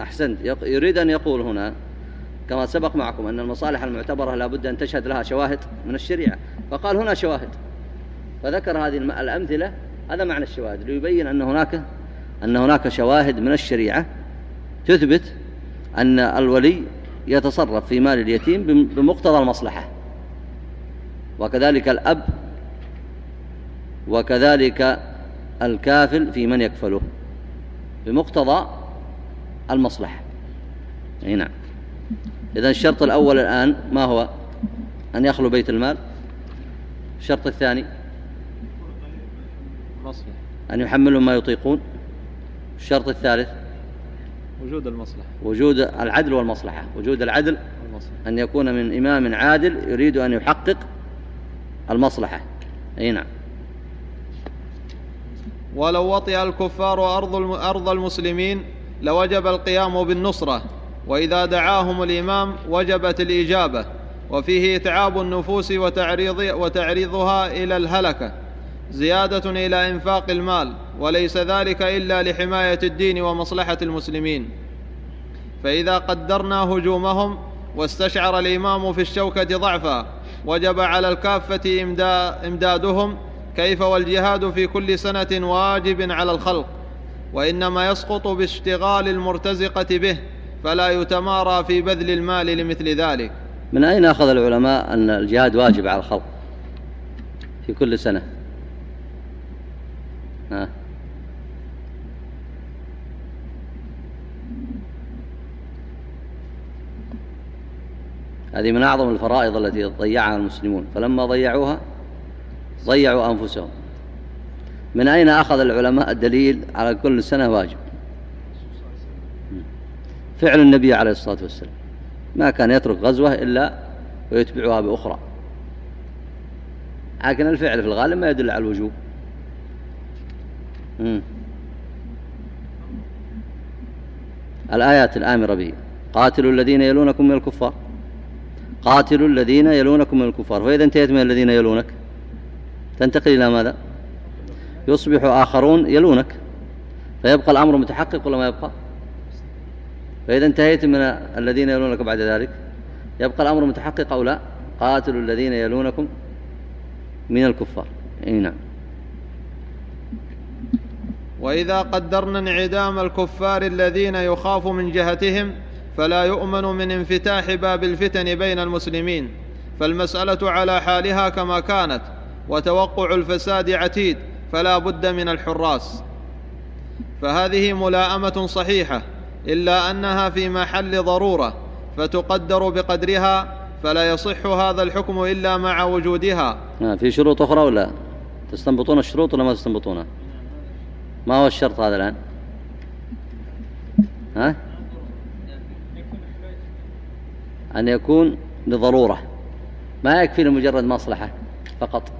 أحسنت. يريد أن يقول هنا كما سبق معكم أن المصالح المعتبرة لا بد أن تشهد لها شواهد من الشريعة. فقال هنا شواهد. فذكر هذه الأمثلة. هذا معنى الشواهد. ليبين أن هناك أن هناك شواهد من الشريعة تثبت أن الولي يتصرف في مال اليتيم بمقتضى المصلحة. وكذلك الأب وكذلك الكافل في من يكفله بمقتضى المصلحة. أي نعم. إذا الشرط الأول الآن ما هو؟ أن يخلو بيت المال. الشرط الثاني؟ أن يحملوا ما يطيقون. الشرط الثالث؟ وجود المصلحة. وجود العدل والمصلحة. وجود العدل المصلحة أن يكون من إمام عادل يريد أن يحقق المصلحة. أي نعم. ولو وطئ الكفار أرض أرض المسلمين لوجب القيام بالنصرة وإذا دعاهم الإمام وجبت الإجابة وفيه إتعاب النفوس وتعريض وتعريضها إلى الهلكة. زيادة إلى إنفاق المال وليس ذلك إلا لحماية الدين ومصلحة المسلمين. فإذا قدرنا هجومهم واستشعر الإمام في الشوكة ضعفا وجب على الكافة إمدا- إمدادهم كيف والجهاد في كل سنة واجب على الخلق وإنما يسقط باشتغال المرتزقة به فلا يتمارى في بذل المال لمثل ذلك. من أين أخذ العلماء أن الجهاد واجب على الخلق في كل سنة؟ ها؟ هذه من أعظم الفرائض التي ضيعها المسلمون. فلما ضيعوها ضيعوا أنفسهم. من أين أخذ العلماء الدليل على كل سنة واجب؟ فعل النبي عليه الصلاة والسلام. ما كان يترك غزوة إلا ويتبعها بأخرى. لكن الفعل في الغالب ما يدل على الوجوب. مم. الآيات الآمرة به. قاتلوا الذين يلونكم من الكفار. قاتلوا الذين يلونكم من الكفار. فإذا انتهيت من الذين يلونك تنتقل إلى ماذا؟ يصبح آخرون يلونك. فيبقى الأمر متحقق ولا ما يبقى؟ فإذا انتهيت من الذين يلونك بعد ذلك يبقى الأمر متحقق أو لا؟ قاتلوا الذين يلونكم من الكفار. أي نعم. وإذا قدرنا انعدام الكفار الذين يخاف من جهتهم فلا يؤمن من انفتاح باب الفتن بين المسلمين فالمسألة على حالها كما كانت وتوقع الفساد عتيد فلا بد من الحراس. فهذه ملاءمة صحيحة إلا أنها في محل ضرورة فتقدر بقدرها فلا يصح هذا الحكم إلا مع وجودها. آه، في شروط أخرى ولا؟ تستنبطون الشروط ولا ما تستنبطونها ما هو الشرط هذا الآن؟ ها؟ أن يكون لضرورة ما يكفي لمجرد مصلحة فقط.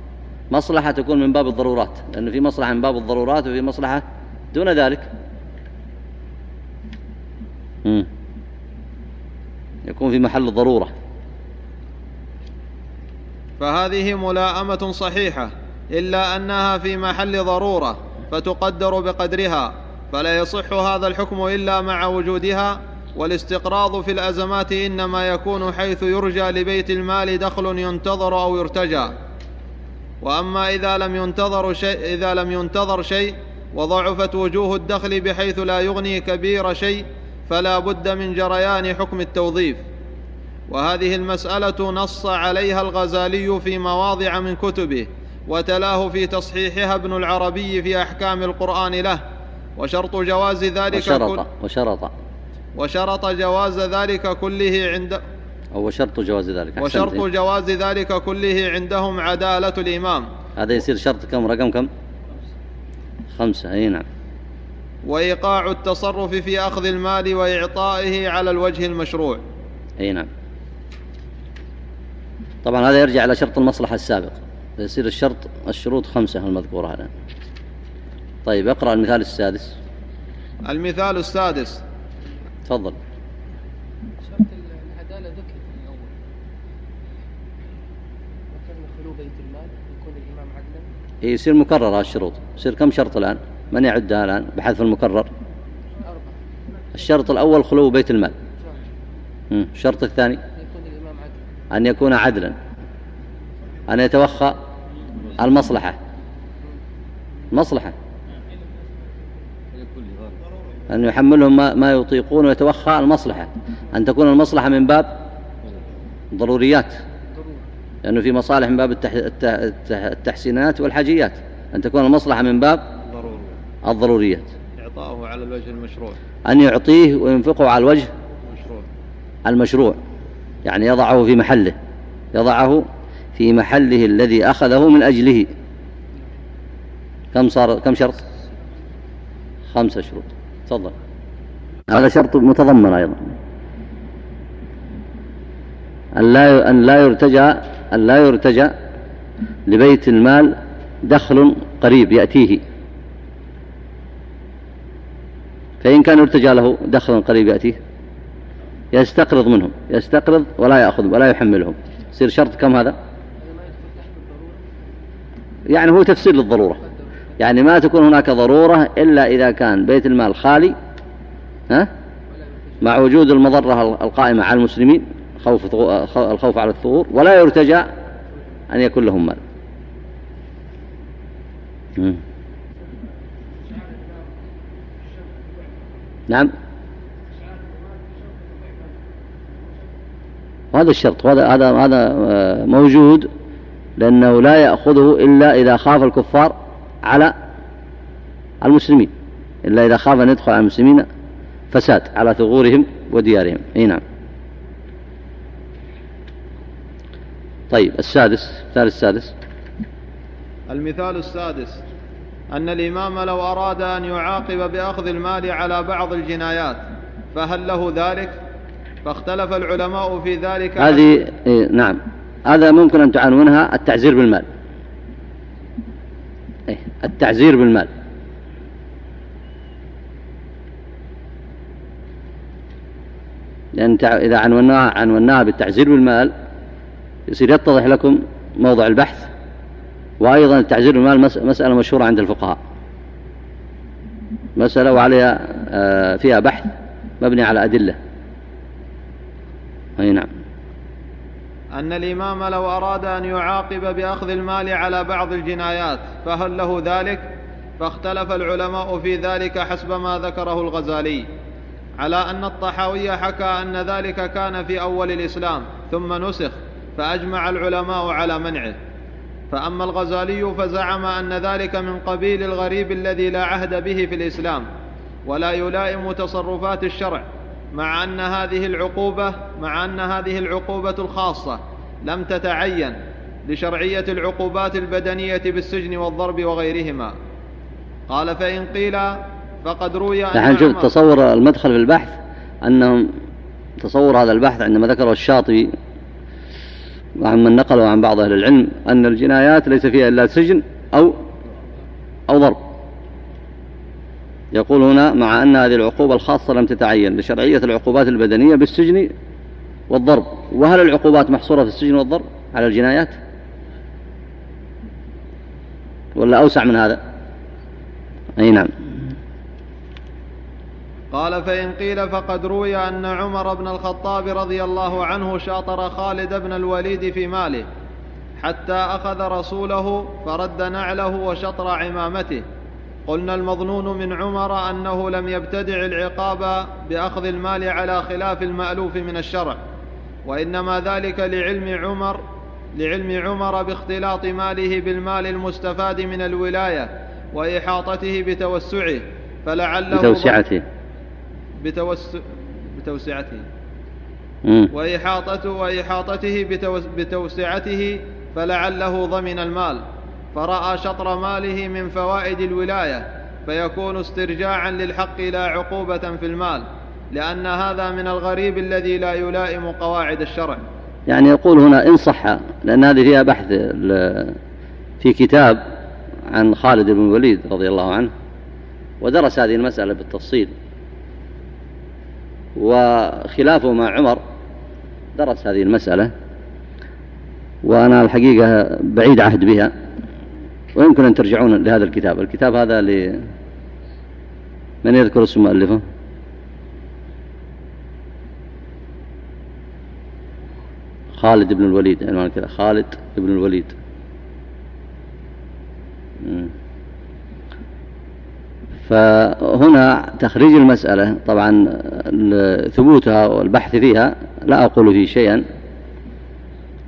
مصلحة تكون من باب الضرورات لأنه في مصلحة من باب الضرورات وفي مصلحة دون ذلك. يكون في محل الضرورة فهذه ملاءمة صحيحة إلا أنها في محل ضرورة فتقدر بقدرها فلا يصح هذا الحكم إلا مع وجودها والاستقراض في الأزمات إنما يكون حيث يرجى لبيت المال دخل ينتظر أو يرتجى. وأما إذا لم ينتظر شيء إذا لم ينتظر شيء وضعفت وجوه الدخل بحيث لا يغني كبير شيء فلا بد من جريان حكم التوظيف. وهذه المسألة نص عليها الغزالي في مواضع من كتبه وتلاه في تصحيحها ابن العربي في أحكام القرآن له. وشرط جواز ذلك وشرط وشرط. وشرط جواز ذلك كله عند أو شرط جواز ذلك. وشرط جواز ذلك كله عندهم عدالة الإمام. هذا يصير شرط كم؟ رقم كم؟ خمسة. أي نعم. وإيقاع التصرف في أخذ المال وإعطائه على الوجه المشروع. أي نعم. طبعا هذا يرجع إلى شرط المصلحة السابق. يصير الشرط الشروط خمسة المذكورة الآن طيب اقرأ المثال السادس. المثال السادس. تفضل. شرط العدالة ذكر في الأول. ذكرنا خلو بيت المال يكون الإمام عدلا. إيه، يصير مكرر الشروط. يصير كم شرط الآن؟ من يعدها الآن بحذف المكرر؟ أربعة. الشرط الأول خلو بيت المال. الشرط الثاني؟ يكون الإمام عدلا. أن يكون عدلا. أن يتوخى المصلحة. مصلحة. أن يحملهم ما, ما يطيقون ويتوخى المصلحة. أن تكون المصلحة من باب ضروريات. لأنه في مصالح من باب التح... الت- الت- التحسينات والحاجيات. أن تكون المصلحة من باب ضروري الضروريات. إعطاؤه على الوجه المشروع. أن يعطيه وينفقه على الوجه مشروع المشروع. يعني يضعه في محله. يضعه في محله الذي أخذه من أجله. كم صار كم شرط؟ خمسة شروط. تفضل. هذا شرط متضمن أيضا. أن لا أن لا يرتجى أن لا يرتجى لبيت المال دخل قريب يأتيه. فإن كان يرتجى له دخل قريب يأتيه يستقرض منهم يستقرض ولا يأخذ ولا يحملهم يصير شرط كم هذا؟ يعني هو تفسير للضرورة. يعني ما تكون هناك ضرورة إلا إذا كان بيت المال خالي ها؟ مع وجود المضرة القائمة على المسلمين خوف الخوف على الثغور ولا يرتجى أن يكون لهم مال. نعم. وهذا الشرط هذا هذا هذا آه، موجود لأنه لا يأخذه إلا إذا خاف الكفار على المسلمين. إلا إذا خاف أن يدخل على المسلمين فساد على ثغورهم وديارهم. أي نعم. طيب السادس مثال السادس. المثال السادس. أن الإمام لو أراد أن يعاقب بأخذ المال على بعض الجنايات فهل له ذلك؟ فاختلف العلماء في ذلك. هذه إيه نعم. هذا ممكن أن تعنونها التعزير بالمال. التعزير بالمال. لأن إذا عنوناها عنوناها بالتعزير بالمال يصير يتضح لكم موضع البحث. وأيضا التعزير بالمال مسألة مشهورة عند الفقهاء. مسألة وعليها آه، فيها بحث مبني على أدلة. أي نعم. أن الإمام لو أراد أن يعاقب بأخذ المال على بعض الجنايات فهل له ذلك؟ فاختلف العلماء في ذلك حسب ما ذكره الغزالي. على أن الطحاوي حكى أن ذلك كان في أول الإسلام ثم نسخ فأجمع العلماء على منعه. فأما الغزالي فزعم أن ذلك من قبيل الغريب الذي لا عهد به في الإسلام ولا يلائم تصرفات الشرع. مع أن هذه العقوبة مع أن هذه العقوبة الخاصة لم تتعين لشرعية العقوبات البدنية بالسجن والضرب وغيرهما. قال فإن قيل فقد روي أن نحن شوف تصور المدخل في البحث أنهم تصور هذا البحث عندما ذكره الشاطبي وعن من نقله عن بعض أهل العلم أن الجنايات ليس فيها إلا سجن أو أو ضرب. يقول هنا مع أن هذه العقوبة الخاصة لم تتعين لشرعية العقوبات البدنية بالسجن والضرب. وهل العقوبات محصورة في السجن والضرب على الجنايات؟ ولا أوسع من هذا؟ أي نعم. قال فإن قيل فقد روي أن عمر بن الخطاب رضي الله عنه شاطر خالد بن الوليد في ماله حتى أخذ رسوله فرد نعله وشطر عمامته. قلنا المظنون من عمر أنه لم يبتدع العقاب بأخذ المال على خلاف المألوف من الشرع وإنما ذلك لعلم عمر لعلم عمر باختلاط ماله بالمال المستفاد من الولاية وإحاطته بتوسعه فلعله بتوسعته. بتوس... بتوسعته. وإحاطته وإحاطته بتوس... بتوسعته فلعله ضمن المال. فرأى شطر ماله من فوائد الولاية فيكون استرجاعا للحق لا عقوبة في المال لأن هذا من الغريب الذي لا يلائم قواعد الشرع. يعني يقول هنا إن صح لأن هذه فيها بحث في كتاب عن خالد بن الوليد رضي الله عنه ودرس هذه المسألة بالتفصيل. وخلافه مع عمر درس هذه المسألة وأنا الحقيقة بعيد عهد بها. ويمكن أن ترجعون لهذا الكتاب. الكتاب هذا ل من يذكر اسم مؤلفه؟ خالد بن الوليد عنوان كذا خالد بن الوليد. فهنا تخريج المسألة طبعا ثبوتها والبحث فيها لا أقول فيه شيئا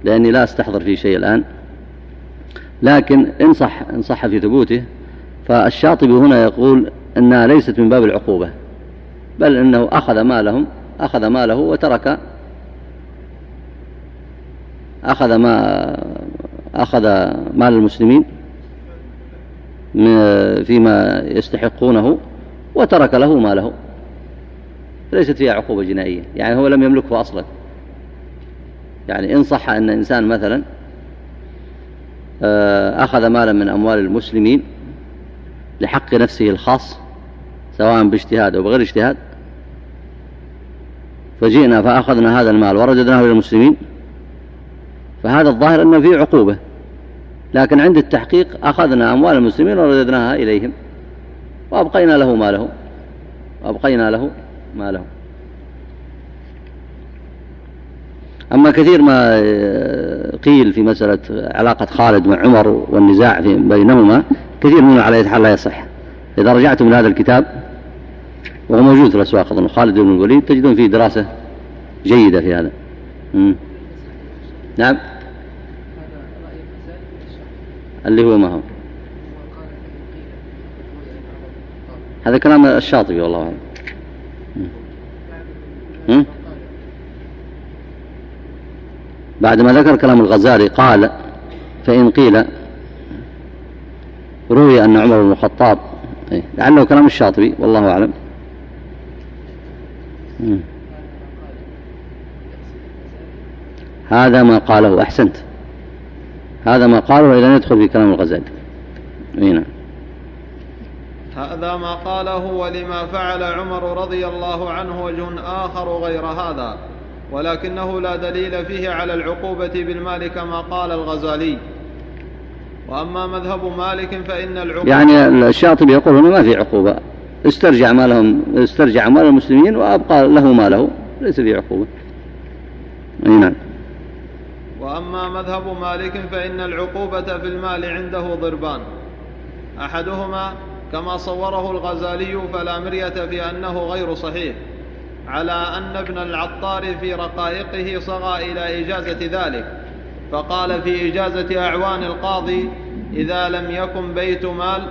لأني لا أستحضر فيه شيء الآن. لكن إن صح, إن صح في ثبوته فالشاطبي هنا يقول أنها ليست من باب العقوبة بل أنه أخذ مالهم أخذ ماله وترك أخذ ما أخذ مال المسلمين فيما يستحقونه وترك له ماله. ليست فيها عقوبة جنائية يعني هو لم يملكه أصلا. يعني إن صح أن إنسان مثلا أخذ مالا من أموال المسلمين لحق نفسه الخاص سواء باجتهاد أو بغير اجتهاد. فجئنا فأخذنا هذا المال ورددناه إلى المسلمين. فهذا الظاهر أنه فيه عقوبة لكن عند التحقيق أخذنا أموال المسلمين ورددناها إليهم وأبقينا له ماله وأبقينا له ماله. أما كثير ما قيل في مسألة علاقة خالد مع عمر والنزاع بينهما كثير منه على حال لا يصح. إذا رجعتم من هذا الكتاب وهو موجود في الأسواق أظن خالد بن الوليد تجدون فيه دراسة جيدة في هذا. نعم. اللي هو ما هو. هذا كلام الشاطبي والله أعلم. بعد ما ذكر كلام الغزالي قال فإن قيل روي أن عمر بن الخطاب إيه، لعله كلام الشاطبي والله أعلم. هذا ما قاله أحسنت. هذا ما قاله إذا ندخل في كلام الغزالي. نعم. هذا ما قاله ولما فعل عمر رضي الله عنه وجه آخر غير هذا. ولكنه لا دليل فيه على العقوبة بالمال كما قال الغزالي. وأما مذهب مالك فإن العقوبة يعني الشاطبي يقول هنا ما في عقوبة. استرجع مالهم استرجع مال المسلمين وأبقى له ماله. ليس في عقوبة. أي نعم. وأما مذهب مالك فإن العقوبة في المال عنده ضربان. أحدهما كما صوره الغزالي فلا مرية في أنه غير صحيح. على أن ابن العطار في رقائقه صغى إلى إجازة ذلك فقال في إجازة أعوان القاضي إذا لم يكن بيت مال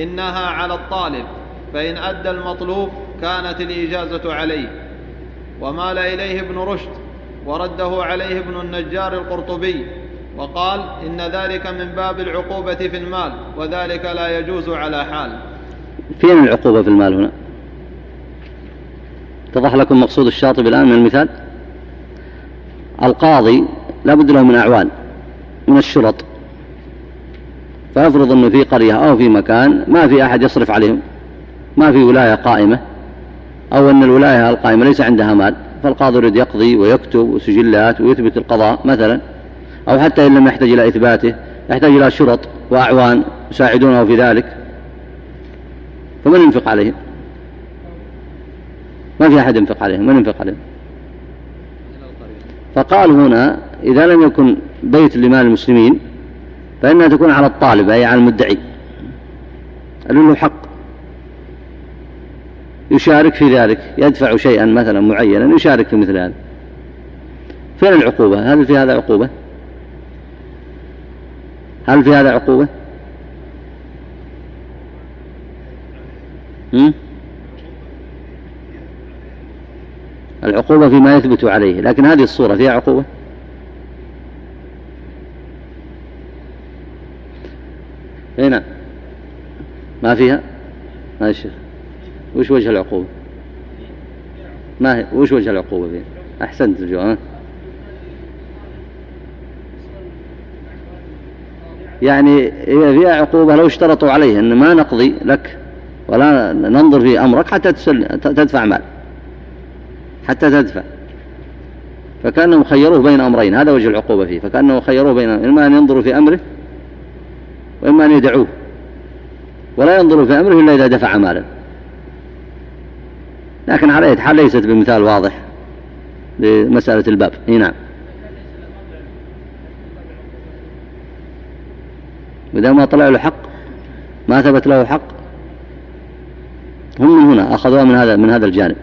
إنها على الطالب فإن أدى المطلوب كانت الإجازة عليه. ومال إليه ابن رشد ورده عليه ابن النجار القرطبي وقال إن ذلك من باب العقوبة في المال وذلك لا يجوز على حال. فين العقوبة في المال هنا؟ اتضح لكم مقصود الشاطبي الآن من المثال؟ القاضي لا بد له من أعوان من الشرط. فيفرض أنه في قرية أو في مكان ما في أحد يصرف عليهم ما في ولاية قائمة أو أن الولاية القائمة ليس عندها مال فالقاضي يريد يقضي ويكتب وسجلات ويثبت القضاء مثلا أو حتى إن لم يحتاج إلى إثباته يحتاج إلى شرط وأعوان يساعدونه في ذلك. فمن ينفق عليهم؟ ما في أحد ينفق عليهم من ينفق عليهم؟ فقال هنا إذا لم يكن بيت لمال المسلمين فإنها تكون على الطالب أي على المدعي. له حق. يشارك في ذلك يدفع شيئا مثلا معينا يشارك في مثل هذا. فين العقوبة؟ هل في هذا عقوبة؟ هل في هذا عقوبة؟ هم؟ العقوبة فيما يثبت عليه لكن هذه الصورة فيها عقوبة؟ هنا ما فيها؟ ما الشيخ وش وجه العقوبة؟ ما هي؟ وش وجه العقوبة فيها؟ أحسنت الجواب يعني هي فيها عقوبة لو اشترطوا عليه أن ما نقضي لك ولا ننظر في أمرك حتى تدفع مال. حتى تدفع. فكأنهم خيروه بين أمرين هذا وجه العقوبة فيه. فكأنهم خيروه بين إما أن ينظروا في أمره وإما أن يدعوه. ولا ينظروا في أمره إلا إذا دفع مالا. لكن على حال ليست بمثال واضح لمسألة الباب. إي نعم. وإذا ما طلع له حق ما ثبت له حق هم من هنا أخذوها من هذا من هذا الجانب.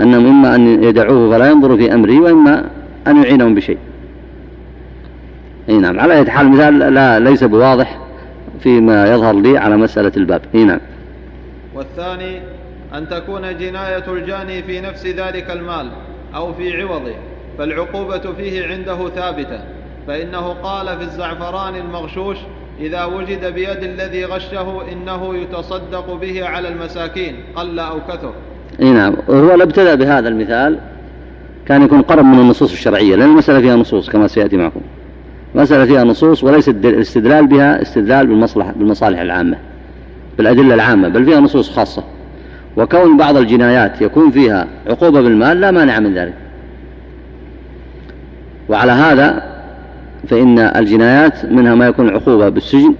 أنهم إما أن يدعوه فلا ينظروا في أمره وإما أن يعينهم بشيء. أي نعم على أي حال المثال لا ليس بواضح فيما يظهر لي على مسألة الباب. أي نعم. والثاني أن تكون جناية الجاني في نفس ذلك المال أو في عوضه فالعقوبة فيه عنده ثابتة. فإنه قال في الزعفران المغشوش إذا وجد بيد الذي غشه إنه يتصدق به على المساكين قل أو كثر. إي نعم. وهو ابتدأ بهذا المثال كان يكون قرب من النصوص الشرعية لأن المسألة فيها نصوص كما سيأتي معكم. مسألة فيها نصوص وليس الاستدلال بها استدلال بالمصلحة بالمصالح العامة بالأدلة العامة بل فيها نصوص خاصة. وكون بعض الجنايات يكون فيها عقوبة بالمال لا مانع من ذلك. وعلى هذا فإن الجنايات منها ما يكون عقوبة بالسجن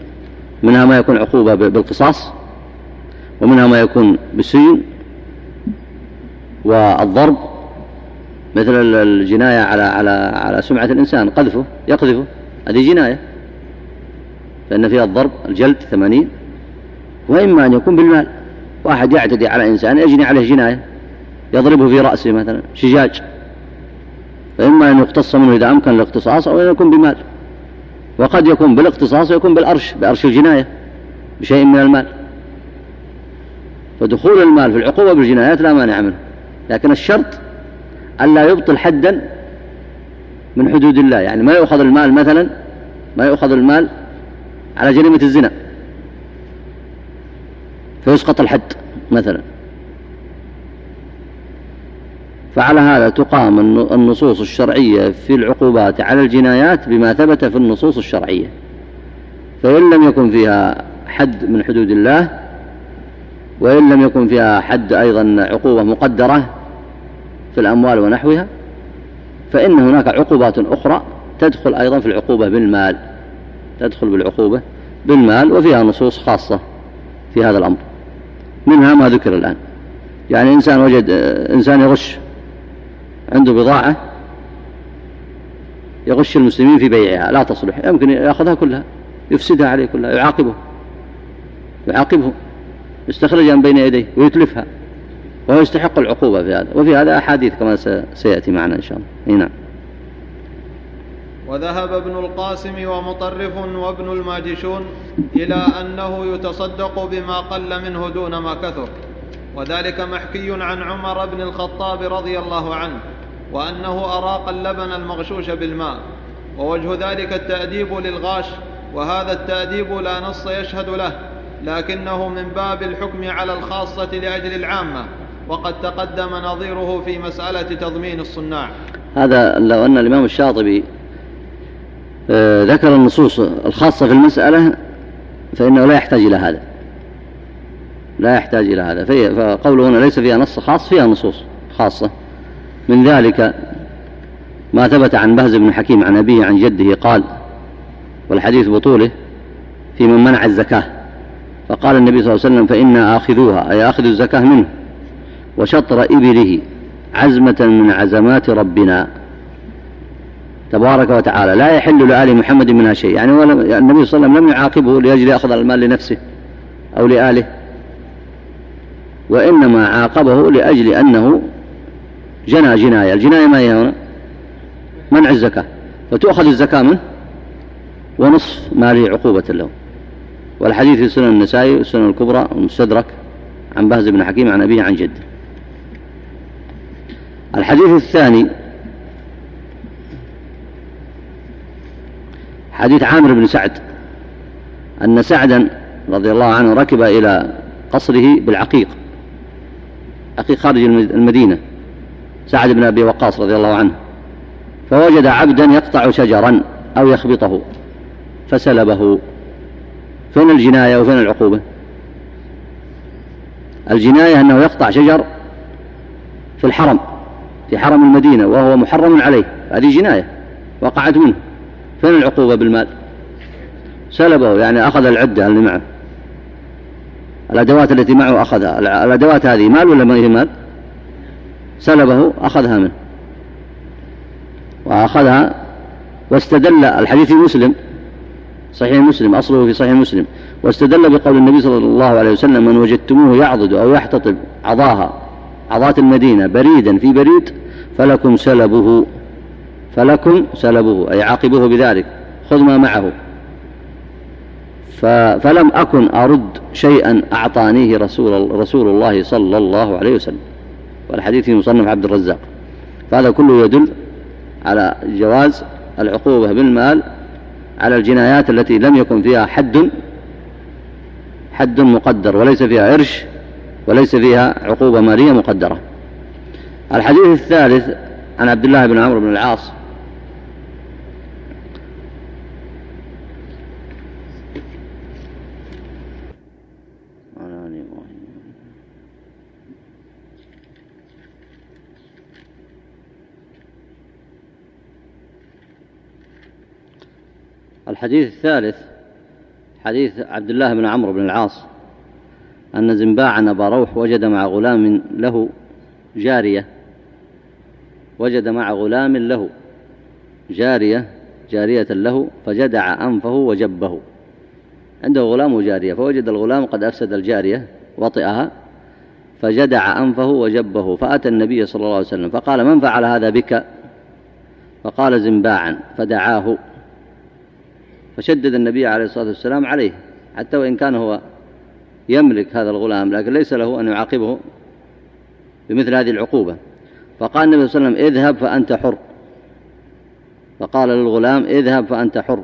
منها ما يكون عقوبة بالقصاص ومنها ما يكون بالسجن والضرب مثل الجناية على على على سمعة الإنسان قذفه يقذفه هذه جناية. لأن فيها الضرب الجلد ثمانين. وإما أن يكون بالمال واحد يعتدي على إنسان يجني عليه جناية يضربه في رأسه مثلا شجاج. فإما أن يقتص منه إذا أمكن الاقتصاص أو أن يكون بمال. وقد يكون بالاقتصاص ويكون بالأرش بأرش الجناية بشيء من المال. فدخول المال في العقوبة بالجنايات لا مانع منه. لكن الشرط ألا يبطل حدا من حدود الله يعني ما يؤخذ المال مثلا ما يؤخذ المال على جريمة الزنا. فيسقط الحد مثلا. فعلى هذا تقام النصوص الشرعية في العقوبات على الجنايات بما ثبت في النصوص الشرعية. فإن لم يكن فيها حد من حدود الله وإن لم يكن فيها حد أيضا عقوبة مقدرة في الأموال ونحوها فإن هناك عقوبات أخرى تدخل أيضا في العقوبة بالمال تدخل بالعقوبة بالمال وفيها نصوص خاصة في هذا الأمر. منها ما ذكر الآن. يعني إنسان وجد إنسان يغش عنده بضاعة يغش المسلمين في بيعها لا تصلح يمكن يأخذها كلها يفسدها عليه كلها يعاقبه يعاقبه يستخرجها من بين يديه ويتلفها. وهو يستحق العقوبة في هذا. وفي هذا أحاديث كما سيأتي معنا إن شاء الله. نعم. وذهب ابن القاسم ومطرف وابن الماجشون إلى أنه يتصدق بما قل منه دون ما كثر. وذلك محكي عن عمر بن الخطاب رضي الله عنه وأنه أراق اللبن المغشوش بالماء. ووجه ذلك التأديب للغاش وهذا التأديب لا نص يشهد له لكنه من باب الحكم على الخاصة لأجل العامة. وقد تقدم نظيره في مسألة تضمين الصناع. هذا لو أن الإمام الشاطبي آه، ذكر النصوص الخاصة في المسألة فإنه لا يحتاج إلى هذا. لا يحتاج إلى هذا. فقوله هنا ليس فيها نص خاص فيها نصوص خاصة. من ذلك ما ثبت عن بهز بن حكيم عن أبيه عن جده قال والحديث بطوله في من منع الزكاة. فقال النبي صلى الله عليه وسلم فإنا آخذوها أي آخذ الزكاة منه. وشطر إبله عزمة من عزمات ربنا. تبارك وتعالى. لا يحل لآل محمد منها شيء. يعني النبي صلى الله عليه وسلم لم يعاقبه لأجل يأخذ المال لنفسه أو لآله. وإنما عاقبه لأجل أنه جنى جناية. الجناية ما هي هنا؟ منع الزكاة. فتؤخذ الزكاة منه ونصف ماله عقوبة له. والحديث في سنن النسائي والسنن الكبرى والمستدرك عن بهز بن حكيم عن أبيه عن جده. الحديث الثاني حديث عامر بن سعد أن سعدا رضي الله عنه ركب إلى قصره بالعقيق عقيق خارج المدينة سعد بن أبي وقاص رضي الله عنه فوجد عبدا يقطع شجرا أو يخبطه فسلبه. فين الجناية وفين العقوبة؟ الجناية أنه يقطع شجر في الحرم. في حرم المدينة وهو محرم عليه. هذه جناية وقعت منه. فين العقوبة بالمال؟ سلبه يعني أخذ العدة اللي معه. الأدوات التي معه أخذها. الأدوات هذه مال ولا ما هي مال؟ سلبه أخذها منه. وأخذها واستدل الحديث مسلم. صحيح مسلم أصله في صحيح مسلم. واستدل بقول النبي صلى الله عليه وسلم من وجدتموه يعضد أو يحتطب عضاها عضات المدينة بريدا في بريد فلكم سلبه فلكم سلبه أي عاقبوه بذلك خذ ما معه. فلم أكن أرد شيئا أعطانيه رسول, رسول الله صلى الله عليه وسلم والحديث في مصنف عبد الرزاق. فهذا كله يدل على جواز العقوبة بالمال على الجنايات التي لم يكن فيها حد حد مقدر وليس فيها إرش وليس فيها عقوبة مالية مقدرة. الحديث الثالث عن عبد الله بن عمرو بن العاص. الحديث الثالث حديث عبد الله بن عمرو بن العاص. أن زنباعا أبا روح وجد مع غلام له جارية. وجد مع غلام له جارية جارية له فجدع أنفه وجبه. عنده غلام وجارية فوجد الغلام قد أفسد الجارية وطئها فجدع أنفه وجبه. فأتى النبي صلى الله عليه وسلم فقال من فعل هذا بك؟ فقال زنباعا فدعاه فشدد النبي عليه الصلاة والسلام عليه حتى وإن كان هو يملك هذا الغلام لكن ليس له أن يعاقبه بمثل هذه العقوبة. فقال النبي صلى الله عليه وسلم اذهب فأنت حر. فقال للغلام اذهب فأنت حر.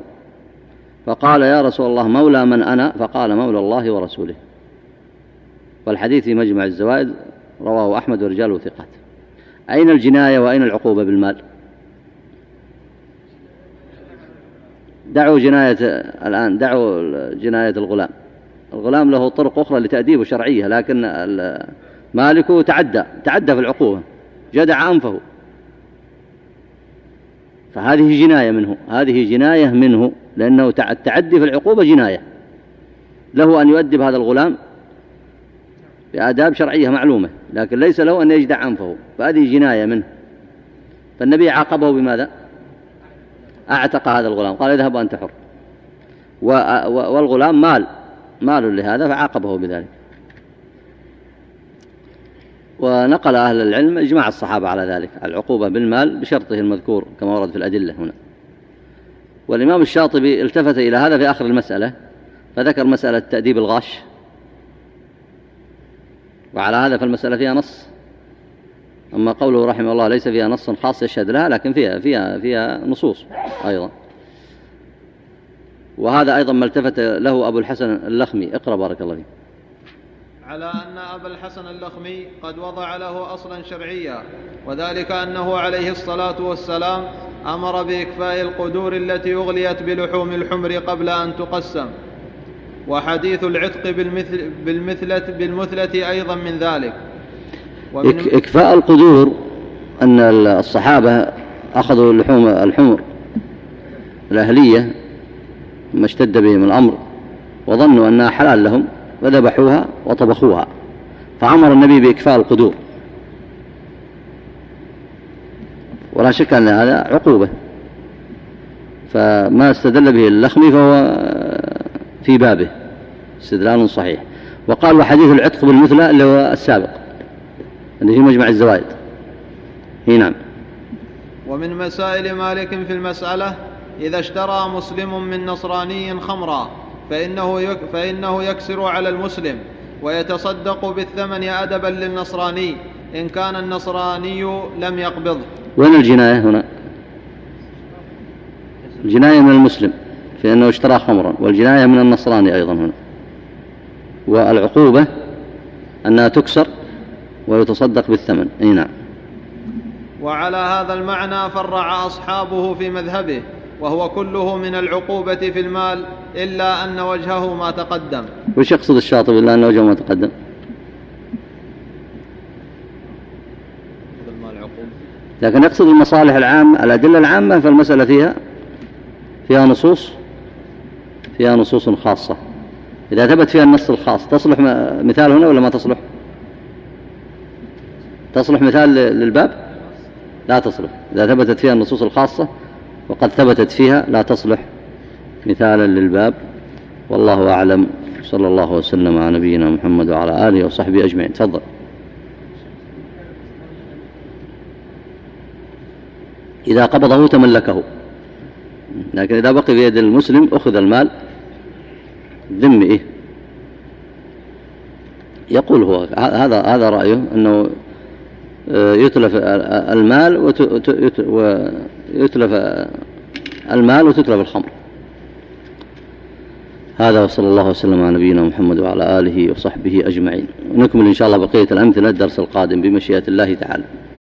فقال يا رسول الله مولى من أنا؟ فقال مولى الله ورسوله. والحديث في مجمع الزوائد رواه أحمد ورجاله ثقات أين الجناية وأين العقوبة بالمال؟ دعوا جناية الآن دعوا جناية الغلام. الغلام له طرق أخرى لتأديبه شرعية لكن مالكه تعدى تعدى في العقوبة جدع أنفه. فهذه جناية منه هذه جناية منه لأنه التعدي في العقوبة جناية. له أن يؤدب هذا الغلام بآداب شرعية معلومة لكن ليس له أن يجدع أنفه فهذه جناية منه. فالنبي عاقبه بماذا؟ أعتق هذا الغلام قال اذهب وأنت حر. والغلام مال مال لهذا فعاقبه بذلك. ونقل أهل العلم إجماع الصحابة على ذلك العقوبة بالمال بشرطه المذكور كما ورد في الأدلة هنا. والإمام الشاطبي التفت إلى هذا في آخر المسألة فذكر مسألة تأديب الغاش. وعلى هذا فالمسألة فيها نص. أما قوله رحمه الله ليس فيها نص خاص يشهد لها لكن فيها, فيها, فيها نصوص أيضا. وهذا أيضا ما التفت له أبو الحسن اللخمي. اقرأ بارك الله فيك. على أن أبا الحسن اللخمي قد وضع له أصلا شرعيا وذلك أنه عليه الصلاة والسلام أمر بإكفاء القدور التي أغليت بلحوم الحمر قبل أن تقسم. وحديث العتق بالمثل بالمثلة, بالمثلة أيضا من ذلك. إكفاء القدور أن الصحابة أخذوا اللحوم الحمر الأهلية ما اشتد بهم الأمر وظنوا أنها حلال لهم فذبحوها وطبخوها. فأمر النبي بإكفاء القدور. ولا شك أن هذا عقوبة. فما استدل به اللخمي فهو في بابه. استدلال صحيح. وقال وحديث العتق بالمثلى اللي هو السابق. اللي في مجمع الزوائد. هي نعم ومن مسائل مالك في المسألة إذا اشترى مسلم من نصراني خمرا فإنه, يك فإنه يكسر على المسلم ويتصدق بالثمن أدبا للنصراني إن كان النصراني لم يقبض. وين الجناية هنا؟ الجناية من المسلم في أنه اشترى خمرا والجناية من النصراني أيضا هنا. والعقوبة أنها تكسر ويتصدق بالثمن. أي نعم. وعلى هذا المعنى فرع أصحابه في مذهبه وهو كله من العقوبة في المال إلا أن وجهه ما تقدم. وش يقصد الشاطبي؟ إلا أن وجهه ما تقدم. لكن يقصد المصالح العامة الأدلة العامة فالمسألة فيها فيها نصوص فيها نصوص خاصة. إذا ثبت فيها النص الخاص تصلح مثال هنا ولا ما تصلح؟ تصلح مثال للباب؟ لا تصلح. إذا ثبتت فيها النصوص الخاصة وقد ثبتت فيها لا تصلح مثالا للباب والله أعلم. صلى الله وسلم على نبينا محمد وعلى آله وصحبه أجمعين. تفضل. إذا قبضه تملكه. لكن إذا بقي في يد المسلم أخذ المال ذمئه إيه؟ يقول هو هذا هذا رأيه أنه يتلف المال ويتلف المال وتتلف الخمر. هذا وصلى الله وسلم على نبينا محمد وعلى آله وصحبه أجمعين. ونكمل إن شاء الله بقية الأمثلة الدرس القادم بمشيئة الله تعالى.